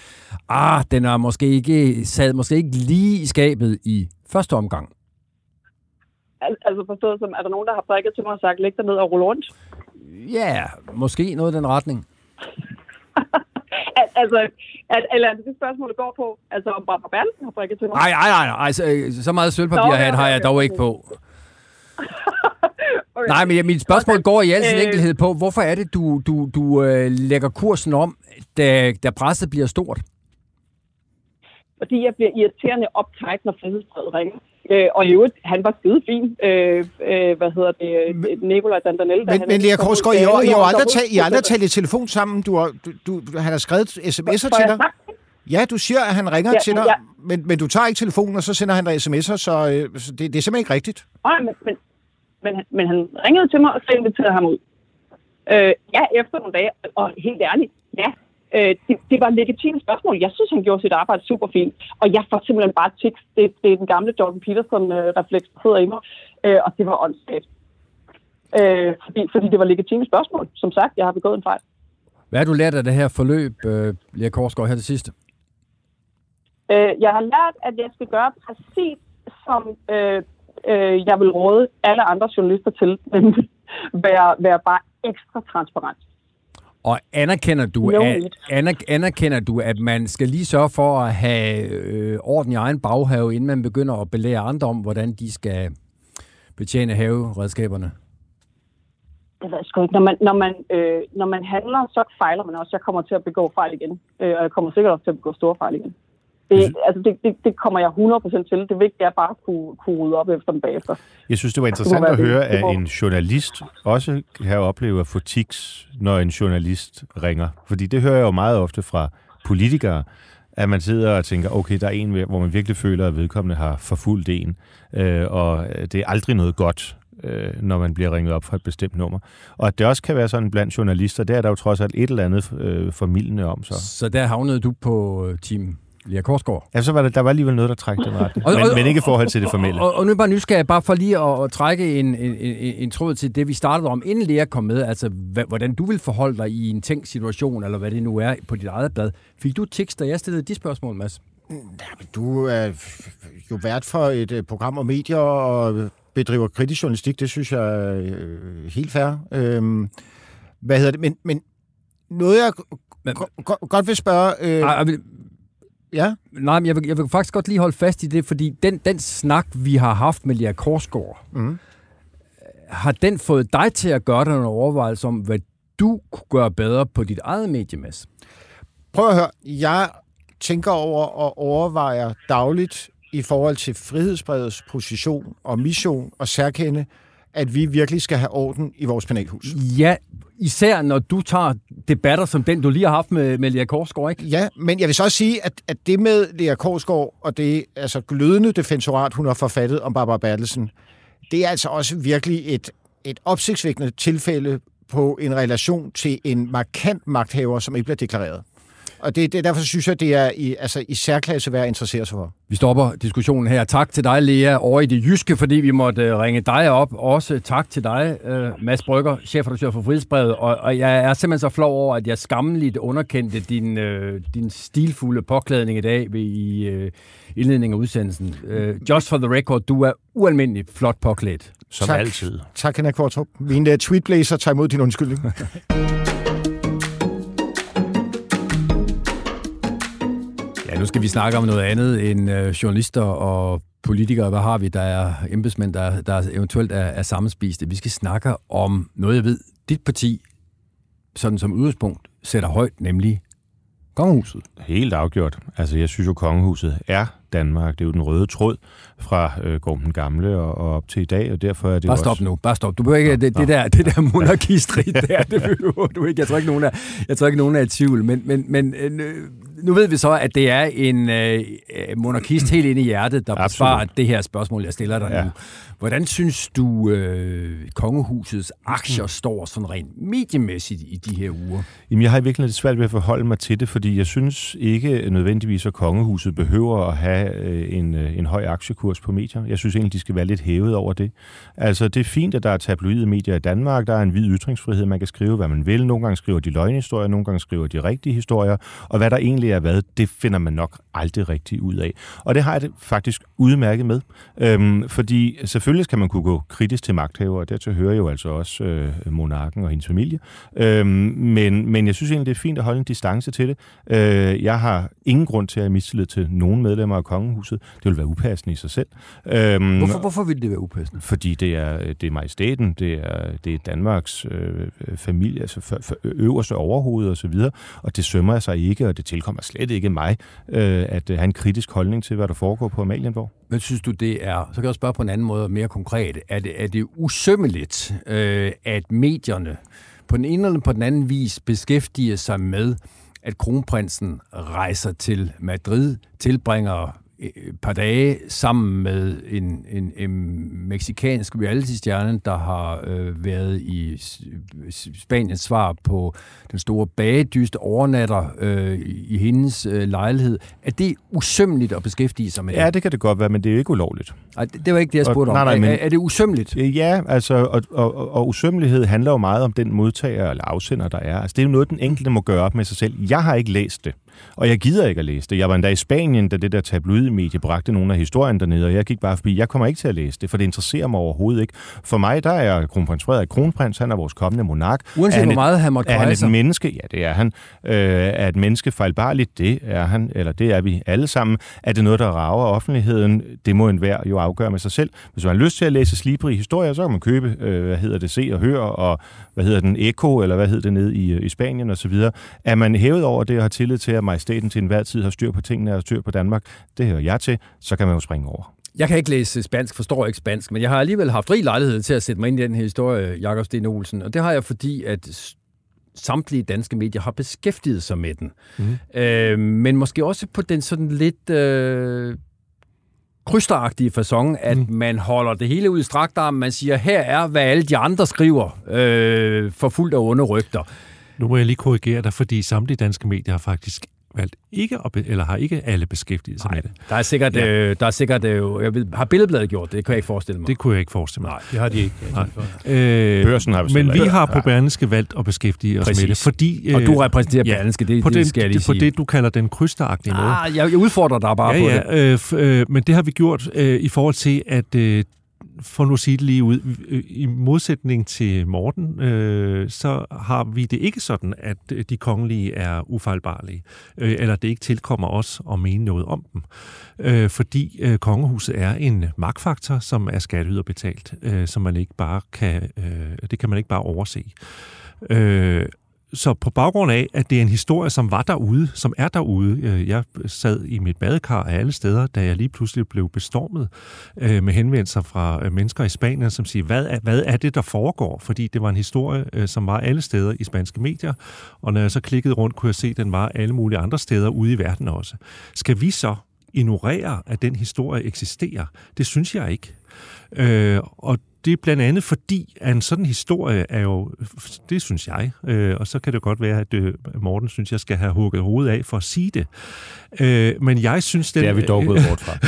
ah, den er måske ikke, sad måske ikke lige i skabet i første omgang? altså forstået som, er der nogen, der har prikket til mig og sagt, læg dig ned og rulle rundt? Ja, yeah, måske noget i den retning. altså, at, eller er det spørgsmål, der går på? Altså, om Barbara Bertelsen har prikket til mig? Nej, nej, nej. nej. Så, så meget sølvpapir Nå, har jeg dog ikke på. okay. Nej, men mit spørgsmål går i al sin øh, enkelhed på, hvorfor er det, du, du, du øh, lægger kursen om, da, da presset bliver stort? Fordi jeg bliver irriterende optaget, når frihedsbrevet ringer. Øh, og i øvrigt, han var skide fin. Øh, øh, hvad hedder det? Nikolaj Dandanel. Men, men Lea Korsgaard, I, har aldrig talt, I aldrig talt i telefon sammen. Du har, du, du, han har skrevet sms'er til dig. Ja, du siger, at han ringer ja, til dig, ja. men, men du tager ikke telefonen, og så sender han dig sms'er, så, øh, så det, det er simpelthen ikke rigtigt. Nej, men, men, men, men han ringede til mig, og så inviterede ham ud. Øh, ja, efter nogle dage, og helt ærligt, ja, Øh, det, det var et legitimt spørgsmål. Jeg synes, han gjorde sit arbejde super fint. Og jeg får simpelthen bare tiks. Det, det er den gamle Jordan Peterson-refleks, der sidder i mig. Øh, og det var åndssvagt. Øh, fordi, fordi det var legitimt spørgsmål. Som sagt, jeg har begået en fejl. Hvad har du lært af det her forløb, øh, Lea Korsgaard, her til sidste? Øh, jeg har lært, at jeg skal gøre præcis, som øh, øh, jeg vil råde alle andre journalister til. være, være bare ekstra transparent. Og anerkender du, no at, aner, anerkender du, at man skal lige sørge for at have øh, orden i egen baghave, inden man begynder at belære andre om, hvordan de skal betjene haveredskaberne? Det ved jeg sgu ikke. Når man, når, man, øh, når man handler, så fejler man også. Jeg kommer til at begå fejl igen. Øh, og jeg kommer sikkert også til at begå store fejl igen. Det, altså det, det, det kommer jeg 100% til. Det vigtige er bare at kunne, kunne rydde op efter dem bagefter. Jeg synes, det var interessant det at høre, at en journalist også kan opleve at få tics, når en journalist ringer. Fordi det hører jeg jo meget ofte fra politikere, at man sidder og tænker, okay, der er en, hvor man virkelig føler, at vedkommende har forfulgt en, øh, og det er aldrig noget godt, øh, når man bliver ringet op fra et bestemt nummer. Og at det også kan være sådan blandt journalister, der er der jo trods alt et eller andet øh, formidlende om. Så. så der havnede du på øh, team Lea Korsgaard. Ja, så var der, der var alligevel noget, der trækker den retning. men, men ikke i forhold til det formelle. Og, og, og nu er bare nysgerrig, bare for lige at, at trække en, en, en, en tråd til det, vi startede om, inden Lea kom med, altså hvordan du vil forholde dig i en tænkt situation, eller hvad det nu er på dit eget blad. Fik du tekst, da jeg stillede de spørgsmål, Mads? Ja, du er jo vært for et uh, program om medier og bedriver kritisk journalistik. Det synes jeg er uh, helt fair. Uh, hvad hedder det? Men, men noget, jeg men, godt vil spørge... Uh, Ja. Nej, men jeg vil, jeg vil faktisk godt lige holde fast i det, fordi den, den snak, vi har haft med Lea Korsgaard, mm. har den fået dig til at gøre dig nogle overvejelser om, hvad du kunne gøre bedre på dit eget medie, Mads? Prøv at høre. Jeg tænker over og overvejer dagligt i forhold til frihedsbredets position og mission og særkende, at vi virkelig skal have orden i vores panelhus. Ja, især når du tager debatter som den, du lige har haft med, med Lea Korsgaard, ikke? Ja, men jeg vil så også sige, at, at det med Lea Korsgaard og det altså glødende defensorat, hun har forfattet om Barbara Bertelsen, det er altså også virkelig et, et opsigtsvækkende tilfælde på en relation til en markant magthaver, som ikke bliver deklareret. Og det, det, derfor synes jeg, det er i, altså, i særklasse værd at interessere sig for. Vi stopper diskussionen her. Tak til dig, Lea, over i det jyske, fordi vi måtte øh, ringe dig op. Også tak til dig, øh, Mads Brygger, chefredaktør for Frihedsbrevet. Og, og jeg er simpelthen så flov over, at jeg skammeligt underkendte din, øh, din stilfulde påklædning i dag ved, i øh, indledningen af udsendelsen. Øh, just for the record, du er ualmindelig flot påklædt. Som Tak. altid. Tak, Henrik Kvartrup. Min uh, tweetblazer tager imod din undskyldning. Ja, nu skal vi snakke om noget andet end øh, journalister og politikere. Hvad har vi? Der er embedsmænd, der, der eventuelt er, er sammenspiste. Vi skal snakke om noget, jeg ved, dit parti, sådan som udgangspunkt, sætter højt, nemlig kongehuset. Helt afgjort. Altså, jeg synes jo, kongehuset er Danmark. Det er jo den røde tråd fra øh, Gorm den Gamle og, og op til i dag, og derfor er det Bare også... stop nu. Bare stop. Du behøver ikke... Det, det, der, det der monarkistrid der, det behøver du ikke. Jeg tror ikke, nogen er, jeg tror ikke, nogen er i tvivl. Men, men, men øh, nu ved vi så, at det er en øh, monarkist helt inde i hjertet, der Absolut. besvarer det her spørgsmål, jeg stiller dig Ja. nu. Hvordan synes du, øh, kongehusets aktier står sådan rent mediemæssigt i de her uger? Jamen, jeg har i virkeligheden lidt svært ved at forholde mig til det, fordi jeg synes ikke nødvendigvis, at kongehuset behøver at have øh, en, øh, en høj aktiekurs på medier. Jeg synes egentlig, de skal være lidt hævet over det. Altså, det er fint, at der er tabloide medier i Danmark. Der er en vid ytringsfrihed. Man kan skrive, hvad man vil. Nogle gange skriver de løgnhistorier, nogle gange skriver de rigtige historier. Og hvad der egentlig er hvad, det finder man nok aldrig rigtig ud af. Og det har jeg det faktisk udmærket med. Øhm, fordi selvfølgelig skal man kunne gå kritisk til magthavere, og dertil hører jo altså også øh, monarken og hendes familie. Øhm, men, men jeg synes egentlig, det er fint at holde en distance til det. Øh, jeg har ingen grund til at mistillid til nogen medlemmer af kongehuset. Det vil være upassende i sig selv. Øhm, Hvorfor, hvorfor vil det være upassende? fordi det er, det er majestæten, det er, det er Danmarks øh, familie, altså for, for øverste overhoved og så videre, og det sømmer sig ikke, og det tilkommer slet ikke mig, øh, at øh, have en kritisk holdning til, hvad der foregår på Amalienborg. Men synes du, det er, så kan jeg også spørge på en anden måde, mere konkret, er det, er det usømmeligt, øh, at medierne på den ene eller på den anden vis beskæftiger sig med, at kronprinsen rejser til Madrid, tilbringer et par dage sammen med en, en, en meksikansk reality-stjerne, der har øh, været i Spaniens svar på den store bagedyst, overnatter øh, i hendes øh, lejlighed. Er det usømmeligt at beskæftige sig med det? Ja, det kan det godt være, men det er jo ikke ulovligt. Ej, det, det var ikke det, jeg Og- spurgte om. nej, nej, er, men- er, er det usømmeligt? Øh, Ja, altså, og, og, og, og usømmelighed handler jo meget om den modtager eller afsender, der er. Altså, det er jo noget, den enkelte må gøre op med sig selv. Jeg har ikke læst det, og jeg gider ikke at læse det. Jeg var endda i Spanien, da det der tabloidmedie bragte nogle af historien dernede, og jeg gik bare forbi. Jeg kommer ikke til at læse det, for det interesserer mig overhovedet ikke. For mig, der er kronprins Frederik kronprins, han er vores kommende monark. Uanset hvor et- meget han måtte Er han et sig. menneske? Ja, det er han. Øh, er et menneske fejlbarligt? Det er han, eller det er vi alle sammen. Er det noget, der rager offentligheden? Det må enhver jo afgøre med sig selv. Hvis man har lyst til at læse slibrige historier, så kan man købe, øh, hvad hedder det, Se og Hør, og hvad hedder den, Eko, eller hvad hedder det nede i, øh, i Spanien osv. Er man hævet over det og har tillid til, at majestæten til enhver tid har styr på tingene og styr på Danmark, det hører jeg til, så kan man jo springe over. Jeg kan ikke læse spansk, forstår ikke spansk, men jeg har alligevel haft rig lejlighed til at sætte mig ind i den her historie, Jakob Sten Olsen. Og det har jeg, fordi at samtlige danske medier har beskæftiget sig med den. Mm. Øh, men måske også på den sådan lidt øh, krysteragtige façon, at mm. man holder det hele ud i strakt arm. Man siger, her er, hvad alle de andre skriver, øh, for fuldt af onde rygter. Nu må jeg lige korrigere dig, fordi samtlige danske medier har faktisk valgt ikke, at be- eller har ikke alle beskæftiget sig med det. Der er sikkert, Ja. øh, der er sikkert øh, jeg ved, har Billedbladet gjort det? Det kan jeg ikke forestille mig. Det kunne jeg ikke forestille mig. Nej. Det har de ikke. Nej. Øh, Børsen har men vi har på. Berlingske valgt at beskæftige os Præcis. med det, fordi... Og øh, du repræsenterer ja, Berlingske, det, på det den, skal jeg lige det, på sige. det, du kalder den krysteragtige måde. Ah, jeg, jeg udfordrer dig bare ja, på ja, det. øh, f- øh, men det har vi gjort øh, i forhold til, at øh, for nu at sige det lige ud, øh, i modsætning til Morten, øh, så har vi det ikke sådan, at øh, de kongelige er ufejlbarlige, øh, eller det ikke tilkommer os at mene noget om dem. Øh, fordi øh, kongehuset er en magtfaktor, som er skatteyderbetalt, øh, som man ikke bare kan, øh, det kan man ikke bare overse. Øh, så på baggrund af, at det er en historie, som var derude, som er derude, øh, jeg sad i mit badekar af alle steder, da jeg lige pludselig blev bestormet øh, med henvendelser fra øh, mennesker i Spanien, som siger, hvad er, hvad er det, der foregår? Fordi det var en historie, som var alle steder i spanske medier, og når jeg så klikkede rundt, kunne jeg se, at den var alle mulige andre steder ude i verden også. Skal vi så ignorere, at den historie eksisterer? Det synes jeg ikke. Øh, og det er blandt andet fordi, at en sådan historie er jo, det synes jeg, øh, og så kan det godt være, at øh, Morten synes, jeg skal have hugget hovedet af for at sige det. Øh, men jeg synes... Den, det er vi dog gået bort fra.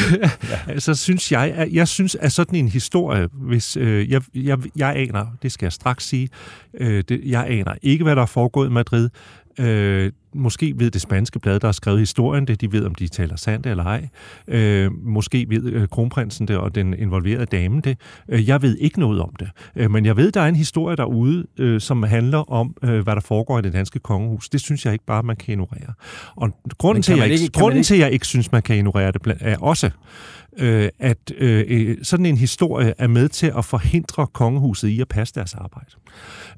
ja. Så synes jeg, at, jeg synes, at sådan en historie, hvis øh, jeg, jeg, jeg aner, det skal jeg straks sige, øh, det, jeg aner ikke, hvad der er foregået i Madrid, Øh, måske ved det spanske blad, der har skrevet historien det, de ved, om de taler sandt eller ej. Øh, måske ved øh, kronprinsen det, og den involverede dame det. Øh, jeg ved ikke noget om det. Øh, men jeg ved, der er en historie derude, øh, som handler om, øh, hvad der foregår i det danske kongehus. Det synes jeg ikke bare, man kan ignorere. Og grunden, til, jeg, ikke, grunden ikke... til, at jeg ikke synes, man kan ignorere det, er også, øh, at øh, sådan en historie er med til at forhindre kongehuset i at passe deres arbejde.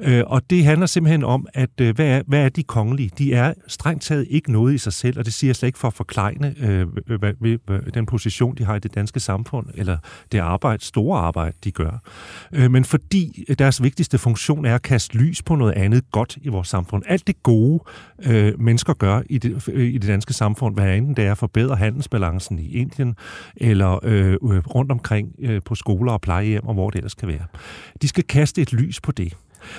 Øh, og det handler simpelthen om, at øh, hvad, er, hvad er de kongelige? De er strengt taget ikke noget i sig selv, og det siger jeg slet ikke for at forklejne øh, hvad, hvad, den position, de har i det danske samfund, eller det arbejde, store arbejde, de gør. Øh, men fordi deres vigtigste funktion er at kaste lys på noget andet godt i vores samfund. Alt det gode, øh, mennesker gør i det, i det danske samfund, hvad enten det er at forbedre handelsbalancen i Indien, eller øh, rundt omkring øh, på skoler og plejehjem, og hvor det ellers kan være. De skal kaste et lys på det.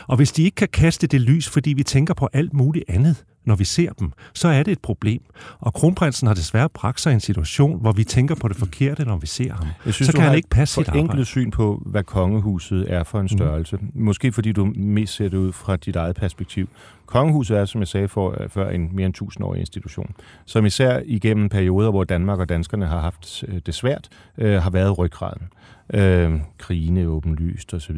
Og hvis de ikke kan kaste det lys, fordi vi tænker på alt muligt andet, når vi ser dem, så er det et problem. Og kronprinsen har desværre bragt sig i en situation, hvor vi tænker på det forkerte, når vi ser ham. Jeg synes, så kan han ikke passe sit arbejde. syn på, hvad kongehuset er for en mhm. størrelse. Mm. Måske fordi du mest ser det ud fra dit eget perspektiv. Kongehuset er, som jeg sagde for, før, en mere end tusindårig institution, som især igennem perioder, hvor Danmark og danskerne har haft øh, det svært, øh, har været ryggraden øh, krigene åbenlyst osv.,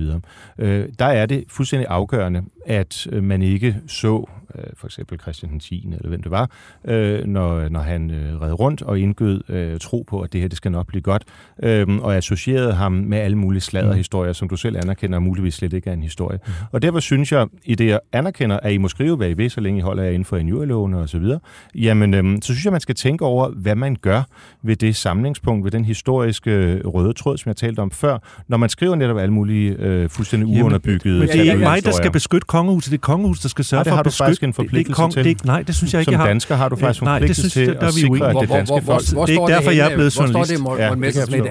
øh, der er det fuldstændig afgørende, at øh, man ikke så øh, for eksempel Christian den 10. eller hvem det var, øh, når, når han øh, red rundt og indgød øh, tro på, at det her det skal nok blive godt, øh, og associerede ham med alle mulige sladderhistorier, som du selv anerkender, og muligvis slet ikke er en historie. Mm. Og derfor synes jeg, i det jeg anerkender, at I må skrive, hvad I vil, så længe I holder jer inden for injurielovene og så videre, jamen, øh, så synes jeg, man skal tænke over, hvad man gør ved det samlingspunkt, ved den historiske røde tråd, som jeg talte om før, når man skriver netop alle mulige øh, fuldstændig uunderbyggede Men det er ikke mig, der skal beskytte kongehuset, det er kongehuset, der skal sørge for at beskytte faktisk en forpligtelse det, det, det, til. nej, det synes jeg ikke, Som jeg har. dansker har du faktisk en forpligtelse til der, der at sikre, at det danske folk... Det er ikke derfor, jeg er blevet journalist.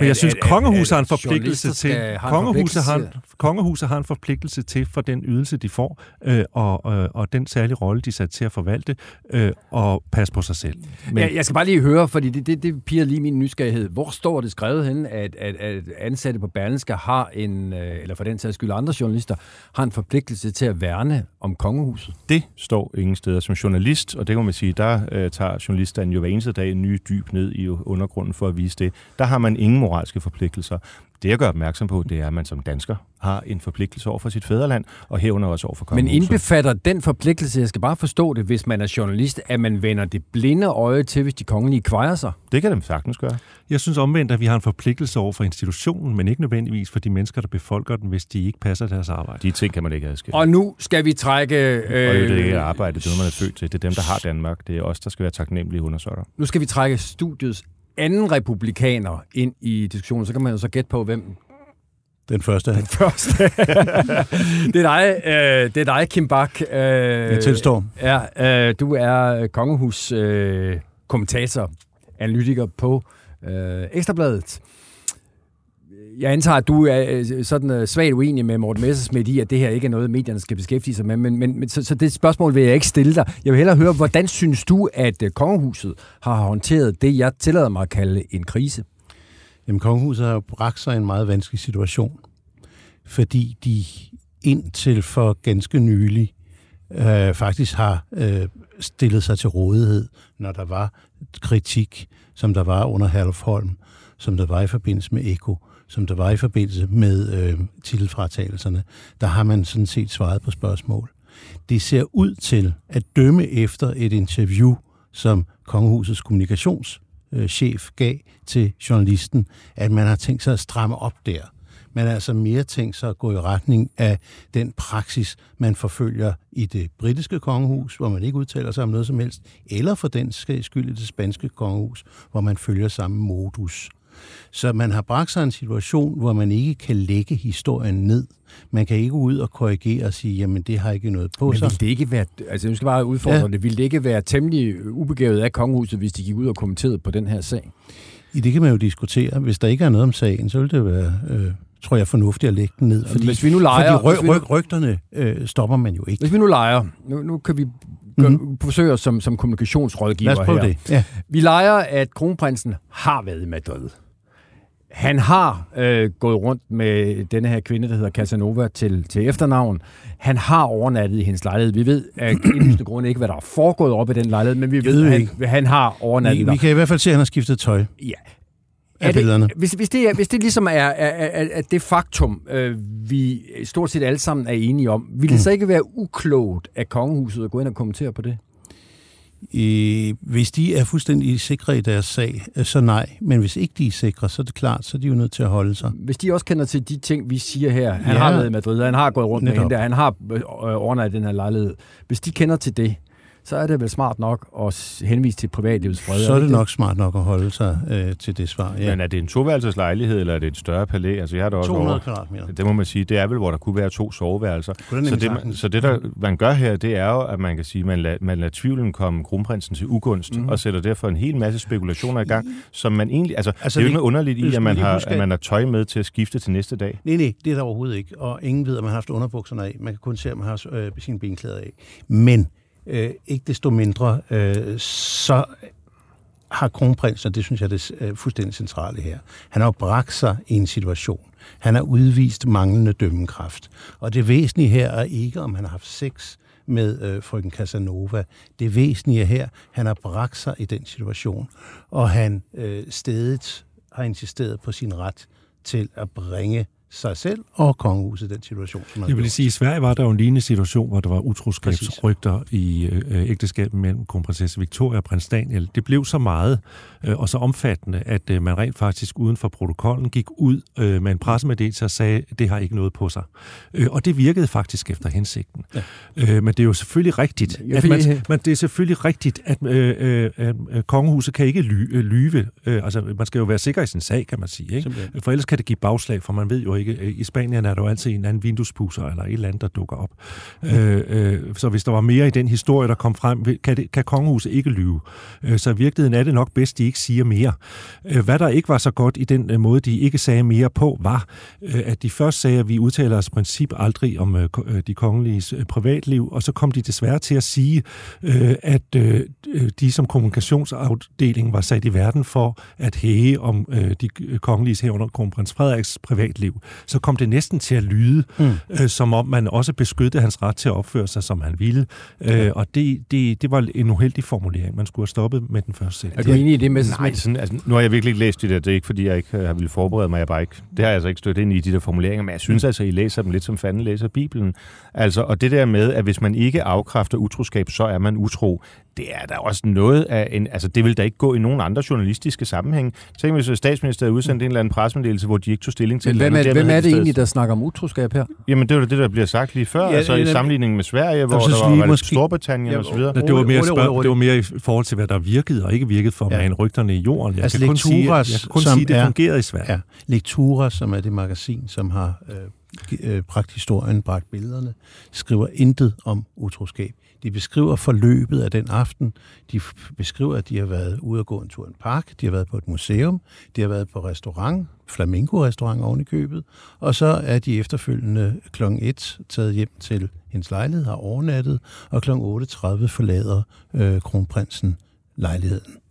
Men jeg synes, kongehuset har en forpligtelse til... Kongehuset har, kongehuset har en forpligtelse til for den ydelse, de får, øh, og, og, og den særlige rolle, de er sat til at forvalte, øh, og passe på sig selv. Men, ja, jeg skal bare lige høre, fordi det, det, det piger lige min nysgerrighed. Hvor står det skrevet hen, at, at, at ansatte på Berlingske har en, øh, eller for den sags skyld andre journalister, har en forpligtelse til at værne om kongehuset? Det står ingen steder. Som journalist, og det kan man sige, der øh, tager journalisterne jo hver eneste dag en ny dyb ned i undergrunden for at vise det. Der har man ingen moralske forpligtelser. Det, jeg gør opmærksom på, det er, at man som dansker har en forpligtelse over for sit fædreland, og herunder også over for kongehuset. Men indbefatter den forpligtelse, jeg skal bare forstå det, hvis man er journalist, at man vender det blinde øje til, hvis de kongelige kvejer sig? Det kan dem sagtens gøre. Jeg synes omvendt, at vi har en forpligtelse over for institutionen, men ikke nødvendigvis for de mennesker, der befolker den, hvis de ikke passer deres arbejde. De ting kan man ikke adskille. Og nu skal vi trække... Øh... Og det er ikke arbejde, det er noget, man er født til. Det er dem, der har Danmark. Det er os, der skal være taknemmelige undersøger. Nu skal vi trække studiets anden republikaner ind i diskussionen, så kan man jo så gætte på, hvem den første. Den første. det, er dig, øh, det er dig, Kim Bak. Øh, Jeg tilstår. Ja, øh, du er kongehus øh, kommentator, analytiker på øh, Ekstrabladet. Jeg antager, at du er øh, sådan øh, svagt uenig med Morten Messersmith i, at det her ikke er noget, medierne skal beskæftige sig med. Men, men, men så, så det spørgsmål vil jeg ikke stille dig. Jeg vil hellere høre, hvordan synes du, at øh, kongehuset har håndteret det, jeg tillader mig at kalde en krise? Jamen, kongehuset har bragt sig i en meget vanskelig situation, fordi de indtil for ganske nylig øh, faktisk har øh, stillet sig til rådighed, når der var kritik, som der var under Herluf Holm, som der var i forbindelse med Eko, som der var i forbindelse med øh, titelfratagelserne. Der har man sådan set svaret på spørgsmål. Det ser ud til at dømme efter et interview, som Kongehusets kommunikationschef øh, gav til journalisten, at man har tænkt sig at stramme op der. Man har altså mere tænkt sig at gå i retning af den praksis, man forfølger i det britiske kongehus, hvor man ikke udtaler sig om noget som helst, eller for den skyld i det spanske kongehus, hvor man følger samme modus. Så man har bragt sig en situation, hvor man ikke kan lægge historien ned. Man kan ikke ud og korrigere og sige, jamen det har ikke noget på Men sig. Men det ikke være, altså nu skal bare udfordre ja. det, ville det ikke være temmelig ubegavet af kongehuset, hvis de gik ud og kommenterede på den her sag? I det kan man jo diskutere. Hvis der ikke er noget om sagen, så vil det være øh, tror jeg, fornuftigt at lægge den ned. Fordi, hvis vi nu leger- fordi ry, hvis vi nu- ry, rygterne øh, stopper man jo ikke. Hvis vi nu leger, nu, nu kan vi mm-hmm. forsøge os som, som kommunikationsrådgiver Lad os prøve her. det. Ja. Vi leger, at kronprinsen har været i Madrid. Han har øh, gået rundt med denne her kvinde, der hedder Casanova, til, til efternavn. Han har overnattet i hendes lejlighed. Vi ved af indlysende grunde ikke, hvad der er foregået op i den lejlighed, men vi Det ved, at han, har overnattet Vi, der. vi kan i hvert fald se, at han har skiftet tøj Ja. af billederne. Det, hvis, hvis, det er, hvis det ligesom er, er, er, er det faktum, øh, vi stort set alle sammen er enige om, vil det Mm. så ikke være uklogt af kongehuset at gå ind og kommentere på det? Øh, hvis de er fuldstændig sikre i deres sag, øh, så nej. Men hvis ikke de er sikre, så er det klart, så er de jo nødt til at holde sig. Hvis de også kender til de ting, vi siger her, han Ja. har været i Madrid, han har gået rundt med Netop. hende der, han har øh, ordnet den her lejlighed. Hvis de kender til det, så er det vel smart nok at henvise til privatlivets fred. Så er det ikke nok smart nok at holde sig øh, til det svar. Ja. Men er det en toværelses lejlighed, eller er det et større palæ? Altså, jeg har da også 200 over, kvadratmeter. det må man sige, det er vel, hvor der kunne være to soveværelser. Kunne det Så det, man, så det, der man gør her, det er jo, at man kan sige, at man lader, man lader tvivlen komme kronprinsen til ugunst, mm. og sætter derfor en hel masse spekulationer i gang, som man egentlig... Altså, Altså, det er jo ikke noget underligt i, at man, har, huske, at- man har tøj med til at skifte til næste dag. Nej, nej, det er der overhovedet ikke. Og ingen ved, at man har haft underbukserne af. Man kan kun se, at man har øh, sine benklæder af. Men øh, ikke desto mindre, øh, så har kronprinsen, og det synes jeg er det øh, fuldstændig centrale her, han har bragt sig i en situation. Han har udvist manglende dømmekraft. Og det væsentlige her er ikke, om han har haft sex med øh, frøken Casanova. Det væsentlige her, han har bragt sig i den situation, og han øh, stedet har insisteret på sin ret til at bringe sig selv og kongehuset den situation, som Jeg vil sige, i Sverige var der jo en lignende situation, hvor der var Præcis. utroskabsrygter i øh, ægteskabet mellem kronprinsesse Victoria og prins Daniel. Det blev så meget øh, og så omfattende, at øh, man rent faktisk uden for protokollen gik ud øh, med en pressemeddelelse og sagde, det har ikke noget på sig. Øh, og det virkede faktisk efter hensigten. Ja. Øh, men det er jo selvfølgelig rigtigt, Ja, at man, man, det er selvfølgelig rigtigt, at øh, øh, øh, kongehuset kan ikke ly, øh, lyve. Øh, altså, man skal jo være sikker i sin sag, kan man sige. Ikke? Simpelthen. For ellers kan det give bagslag, for man ved jo ikke, øh, i Spanien er der jo altid en eller anden vinduespusser eller et eller andet, der dukker op. Øh, øh, så hvis der var mere i den historie, der kom frem, kan, det, kan kongehuset ikke lyve. Øh, så i virkeligheden er det nok bedst, de ikke siger mere. Øh, hvad der ikke var så godt i den øh, måde, de ikke sagde mere på, var, øh, at de først sagde, at vi udtaler os princip aldrig om øh, øh de kongeliges øh, privatliv, og så kom de desværre til at sige, øh, at øh, de som kommunikationsafdeling var sat i verden for at hæge om øh, de kongeliges herunder kronprins Frederiks privatliv. Så kom det næsten til at lyde, mm. øh, som om man også beskyttede hans ret til at opføre sig, som han ville. Øh, og det, det, det var en uheldig formulering. Man skulle have stoppet med den første Er sætning. du enig i det, Nej, Messersmith? sådan, altså, nu har jeg virkelig ikke læst det der. Det er ikke, fordi jeg ikke øh, har ville forberede mig. Jeg bare ikke, det har jeg altså ikke stødt ind i, de der formuleringer. Men jeg synes altså, I læser dem lidt som fanden læser Bibelen. Altså, og det der med, at hvis man ikke afkræfter utroskab, så er man utro. Det er der også noget af en... Altså, det vil da ikke gå i nogen andre journalistiske sammenhæng. Tænk, hvis statsministeriet udsendte en eller anden pressemeddelelse, hvor de ikke tog stilling til Men hvem er, hvem er det de egentlig, der snakker om utroskab her? Jamen, det var det, der bliver sagt lige før. Ja, altså, i det sammenligning med Sverige, hvor der var, det måske- Storbritannien Ja, og så videre. Det var, mere spørg- det var mere i forhold til, hvad der virkede og ikke virkede for at Ja. rygterne i jorden. Jeg Altså, kan kun sige, Lecturas, jeg kan kun som sige, det er- fungerede i Sverige. Ja, Lektura, som er det magasin, som har øh, øh, bragt historien, bragt billederne, skriver intet om utroskab. De beskriver forløbet af den aften. De beskriver, at de har været ude at gå en tur i en park. De har været på et museum. De har været på restaurant, flamingo-restaurant oven i købet. Og så er de efterfølgende kl. 1 taget hjem til hendes lejlighed, har overnattet, og kl. 8.30 forlader øh, kronprinsen lejligheden.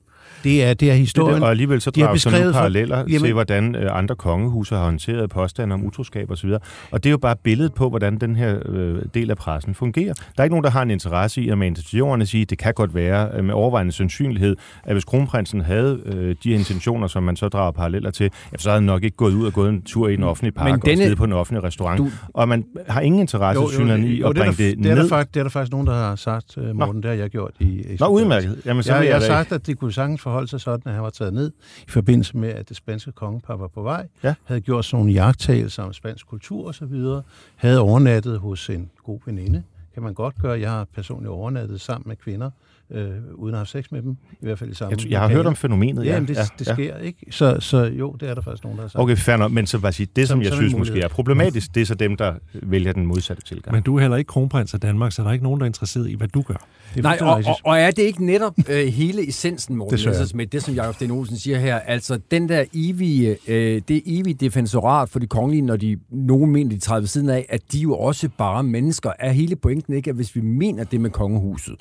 Det er, det er Det historien. der, og alligevel så drager så nu beskrevet for- paralleller Jamen- til, hvordan øh, andre kongehuse har håndteret påstande om utroskab osv. Og det er jo bare billedet på, hvordan den her øh, del af pressen fungerer. Der er ikke nogen, der har en interesse i at mane til jorden og sige, at det kan godt være øh, med overvejende sandsynlighed, at hvis kronprinsen havde øh, de intentioner, som man så drager paralleller til, ja, så havde han nok ikke gået ud og gået en tur i en offentlig park Men og denne- stedet på en offentlig restaurant. Du-. Og man har ingen interesse jo, i at det, er bringe der, det, det, er der ned. faktisk, det er der faktisk nogen, der har sagt, uh, Morten, det har jeg gjort i... i Nå, udmærket. Jamen, så Jeg, vil jeg har sagt, at det kunne sagtens forholde sig sådan, at han var taget ned i forbindelse med, at det spanske kongepar var på vej, Ja. havde gjort sådan nogle jagttagelser om spansk kultur og så videre, havde overnattet hos en god veninde kan man godt gøre. Jeg har personligt overnattet sammen med kvinder, øh, uden at have sex med dem, i hvert fald i samme Jeg, jeg har hørt om fænomenet, Ja, ja. men det, ja, det ja. sker, ikke? Så, så jo, det er der faktisk nogen, der har sagt. Okay, fair nok. Men så bare sige, det, som, Som- jeg som synes måske er problematisk, det er så dem, der vælger den modsatte tilgang. Men du er heller ikke kronprins af Danmark, så der er ikke nogen, der er interesseret i, hvad du gør. Det er Nej, og, og, og er det ikke netop øh, hele essensen, Morten Desværre. Messersmith, det som Jacob Sten Olsen siger her, altså den der evige, øh, det evige defensorat for de kongelige, når de nogen mener, de træder ved siden af, at de jo også bare mennesker, er hele pointen ikke, at hvis vi mener det med kongehuset,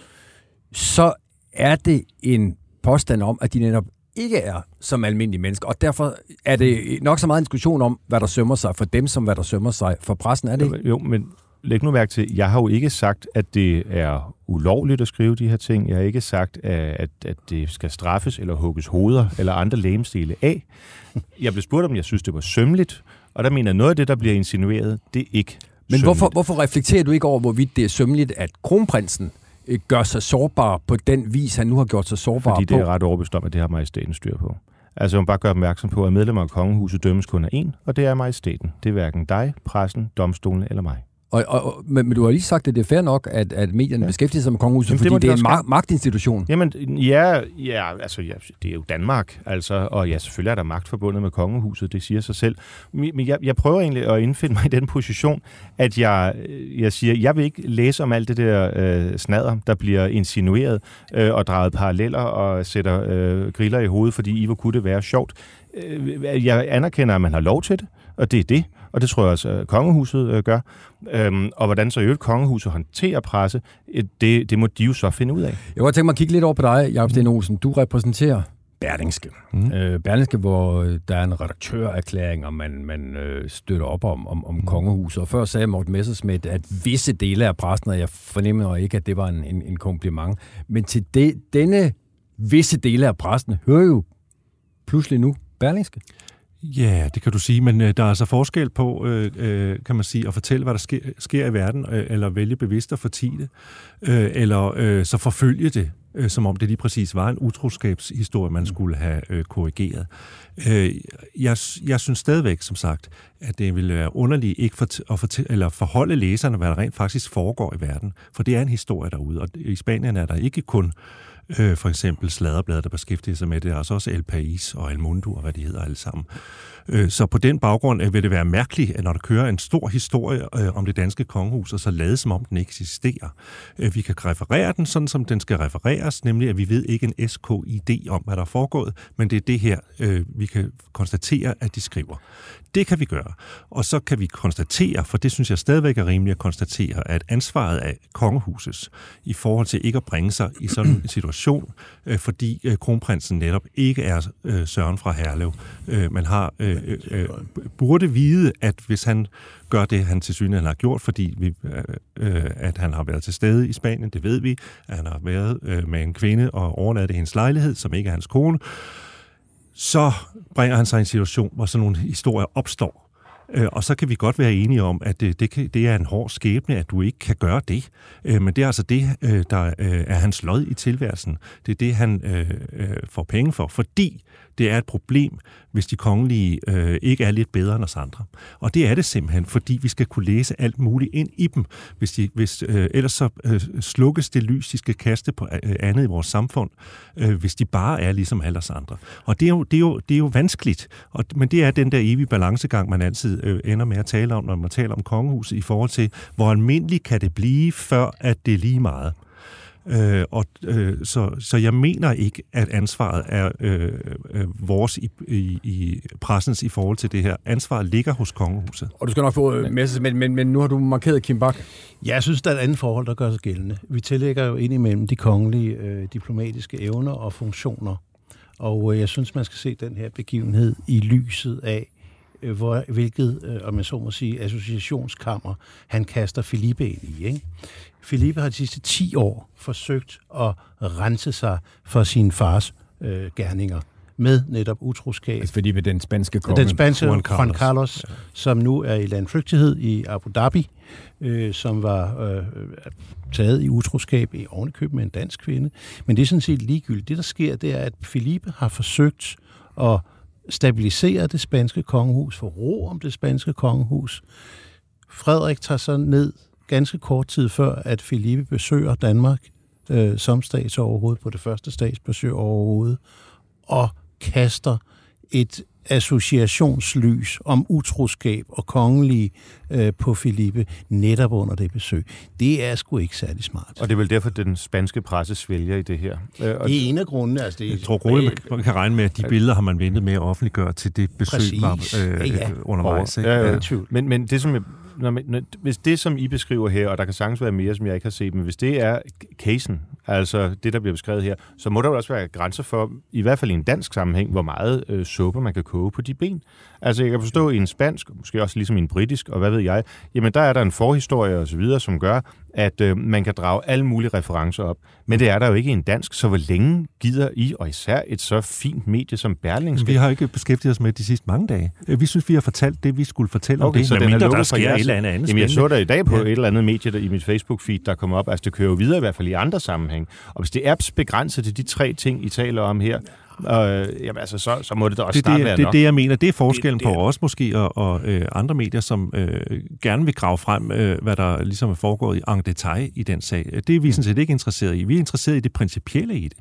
så er det en påstand om, at de netop ikke er som almindelige mennesker, og derfor er det nok så meget en diskussion om, hvad der sømmer sig for dem, som hvad der sømmer sig for pressen, er det ikke? Jo, men læg nu mærke til, jeg har jo ikke sagt, at det er ulovligt at skrive de her ting. Jeg har ikke sagt, at, at det skal straffes eller hugges hoveder eller andre lægemstile af. Jeg blev spurgt, om jeg synes, det var sømmeligt, og der mener jeg, noget af det, der bliver insinueret, det er ikke Men sømmeligt. hvorfor, hvorfor reflekterer du ikke over, hvorvidt det er sømmeligt, at kronprinsen gør sig sårbar på den vis, han nu har gjort sig sårbar Fordi på? det er ret overbevist om, at det har majestæten styr på. Altså, må bare gøre opmærksom på, at medlemmer af kongehuset dømmes kun af en, og det er majestæten. Det er hverken dig, pressen, domstolen eller mig. Og, og, men, men du har lige sagt, at det er fair nok, at, at medierne ja. Beskæftiger sig med kongehuset, Jamen, fordi det, de det er en ma- magtinstitution. Jamen, ja, ja, altså, ja, det er jo Danmark, altså, og ja, selvfølgelig er der magt forbundet med kongehuset, det siger sig selv. Men jeg, jeg prøver egentlig at indfinde mig i den position, at jeg, jeg siger, jeg vil ikke læse om alt det der øh, snader, der bliver insinueret øh, og draget paralleller og sætter øh, griller i hovedet, fordi Ivo kunne det være sjovt. Øh, jeg anerkender, at man har lov til det, og det er det. Og det tror jeg også, at kongehuset øh, gør. Øhm, og hvordan så i øvrigt kongehuset håndterer presse, øh, det, det må de jo så finde ud af. Jeg kunne godt tænke mig at kigge lidt over på dig, Jacob Sten Olsen. Du repræsenterer Berlingske. Mm. Øh, Berlingske, hvor øh, der er en redaktørerklæring, og man, man øh, støtter op om, om, om mm. kongehuset. Og før sagde Morten Messersmith, at visse dele af pressen, og jeg fornemmer ikke, at det var en, en, en kompliment, men til det, denne visse dele af pressen hører jo pludselig nu Berlingske. Ja, det kan du sige, men øh, der er altså forskel på, øh, øh, kan man sige, at fortælle, hvad der sker, sker i verden, øh, eller vælge bevidst at fortige det, øh, eller øh, så forfølge det, øh, som om det lige præcis var en utroskabshistorie, man skulle have øh, korrigeret. Øh, jeg, jeg synes stadigvæk, som sagt, at det ville være underligt ikke for, at fortælle, eller forholde læserne, hvad der rent faktisk foregår i verden, for det er en historie derude, og i Spanien er der ikke kun øh, Øh, for eksempel Sladerbladet, der beskæftiger sig med det, altså også El País og El Mundo og hvad de hedder alle sammen. Øh, så på den baggrund øh, vil det være mærkeligt, at når der kører en stor historie øh, om det danske kongehus, og så lade som om den ikke eksisterer. Vi kan referere den sådan, som den skal refereres, nemlig at vi ved ikke en SKID om, hvad der er foregået, men det er det her, vi kan konstatere, at de skriver. Det kan vi gøre. Og så kan vi konstatere, for det synes jeg stadigvæk er rimeligt at konstatere, at ansvaret af kongehusets i forhold til ikke at bringe sig i sådan en situation, fordi kronprinsen netop ikke er Søren fra Herlev. Man har øh, øh, burde vide, at hvis han gør det, han til synligheden har gjort, fordi vi, øh, øh, at han har været til stede i Spanien, det ved vi, at han har været øh, med en kvinde og overnattet hendes lejlighed, som ikke er hans kone, så bringer han sig i en situation, hvor sådan nogle historier opstår. Øh, Og så kan vi godt være enige om, at det, det, kan, det er en hård skæbne, at du ikke kan gøre det. Øh, Men det er altså det, øh, der øh, er hans lod i tilværelsen. Det er det, han øh, øh, får penge for, fordi det er et problem, hvis de kongelige øh, ikke er lidt bedre end os andre. Og det er det simpelthen, fordi vi skal kunne læse alt muligt ind i dem. Hvis de, hvis, øh, ellers så øh, slukkes det lys, de skal kaste på øh, andet i vores samfund, øh, hvis de bare er ligesom alle os andre. Og det er jo, det er jo, det er jo vanskeligt, og, men det er den der evige balancegang, man altid øh, ender med at tale om, når man taler om kongehuset, i forhold til, hvor almindeligt kan det blive, før at det er lige meget. Øh, og, øh, så, så jeg mener ikke, at ansvaret er øh, øh, vores i, i, i pressens i forhold til det her. Ansvaret ligger hos kongehuset. Og du skal nok få øh, Messersmith, men, men, men nu har du markeret Kim Bak. Ja, jeg synes, der er et andet forhold, der gør sig gældende. Vi tillægger jo indimellem de kongelige øh, diplomatiske evner og funktioner. Og øh, jeg synes, man skal se den her begivenhed i lyset af, øh, hvor, hvilket, øh, om jeg så må sige, associationskammer han kaster Felipe ind i. Ikke? Felipe har de sidste 10 år forsøgt at rense sig for sin fars øh, gerninger med netop utroskab, Altså fordi ved den spanske konge. den spanske Juan Carlos. Juan Carlos som nu er i landflygtighed i Abu Dhabi, øh, som var øh, taget i utroskab i ovenikøb med en dansk kvinde. Men det er sådan set ligegyldigt. Det, der sker, det er, at Felipe har forsøgt at stabilisere det spanske kongehus, få ro om det spanske kongehus. Frederik tager så ned, ganske kort tid før, at Felipe besøger Danmark øh, som statsoverhoved på det første statsbesøg overhovedet, og kaster et associationslys om utroskab og kongelige øh, på Felipe netop under det besøg. Det er sgu ikke særlig smart. Og det er vel derfor, den spanske presse svælger i det her. Øh, og det er en af grundene. Altså det er, jeg tror roligt, man kan regne med, at de billeder har man ventet med at offentliggøre til det besøg Præcis. var øh, Ja, ja. undervejs. Ikke? Ja, ja. Tvivl. Men, men det, som jeg, når, man- når, hvis det, som I beskriver her, og der kan sagtens være mere, som jeg ikke har set, men hvis det er casen, altså det, der bliver beskrevet her, så må der jo også være grænser for, i hvert fald i en dansk sammenhæng, hvor meget øh, suppe man kan koge på de ben. Altså jeg kan forstå i en spansk, måske også ligesom i en britisk, og hvad ved jeg, jamen der er der en forhistorie og så videre, som gør, at øh, man kan drage alle mulige referencer op. Men det er der jo ikke i en dansk, så hvor længe gider I, og især et så fint medie som Berlingske, Vi har ikke beskæftiget os med de sidste mange dage. Øh, Vi synes, vi har fortalt det, vi skulle fortælle om det, så den er medmindre lukket der sker jeres- et eller andet andet Jamen, jeg så der i dag på Ja. ja. et eller andet medie der, i mit Facebook-feed, der kommer op. Altså, det kører jo videre i hvert fald i andre sammenhæng. Og hvis det er begrænset til de tre ting, I taler om her, øh, jamen, altså, så, så må det da også det, snart det, være det, nok. det, jeg mener, det er forskellen Det- det på os måske og, og øh, andre medier, som øh, gerne vil grave frem, øh, hvad der ligesom er foregået i en detail i den sag. Det er vi sådan set ikke interesseret i. Vi er interesseret i det principielle i det.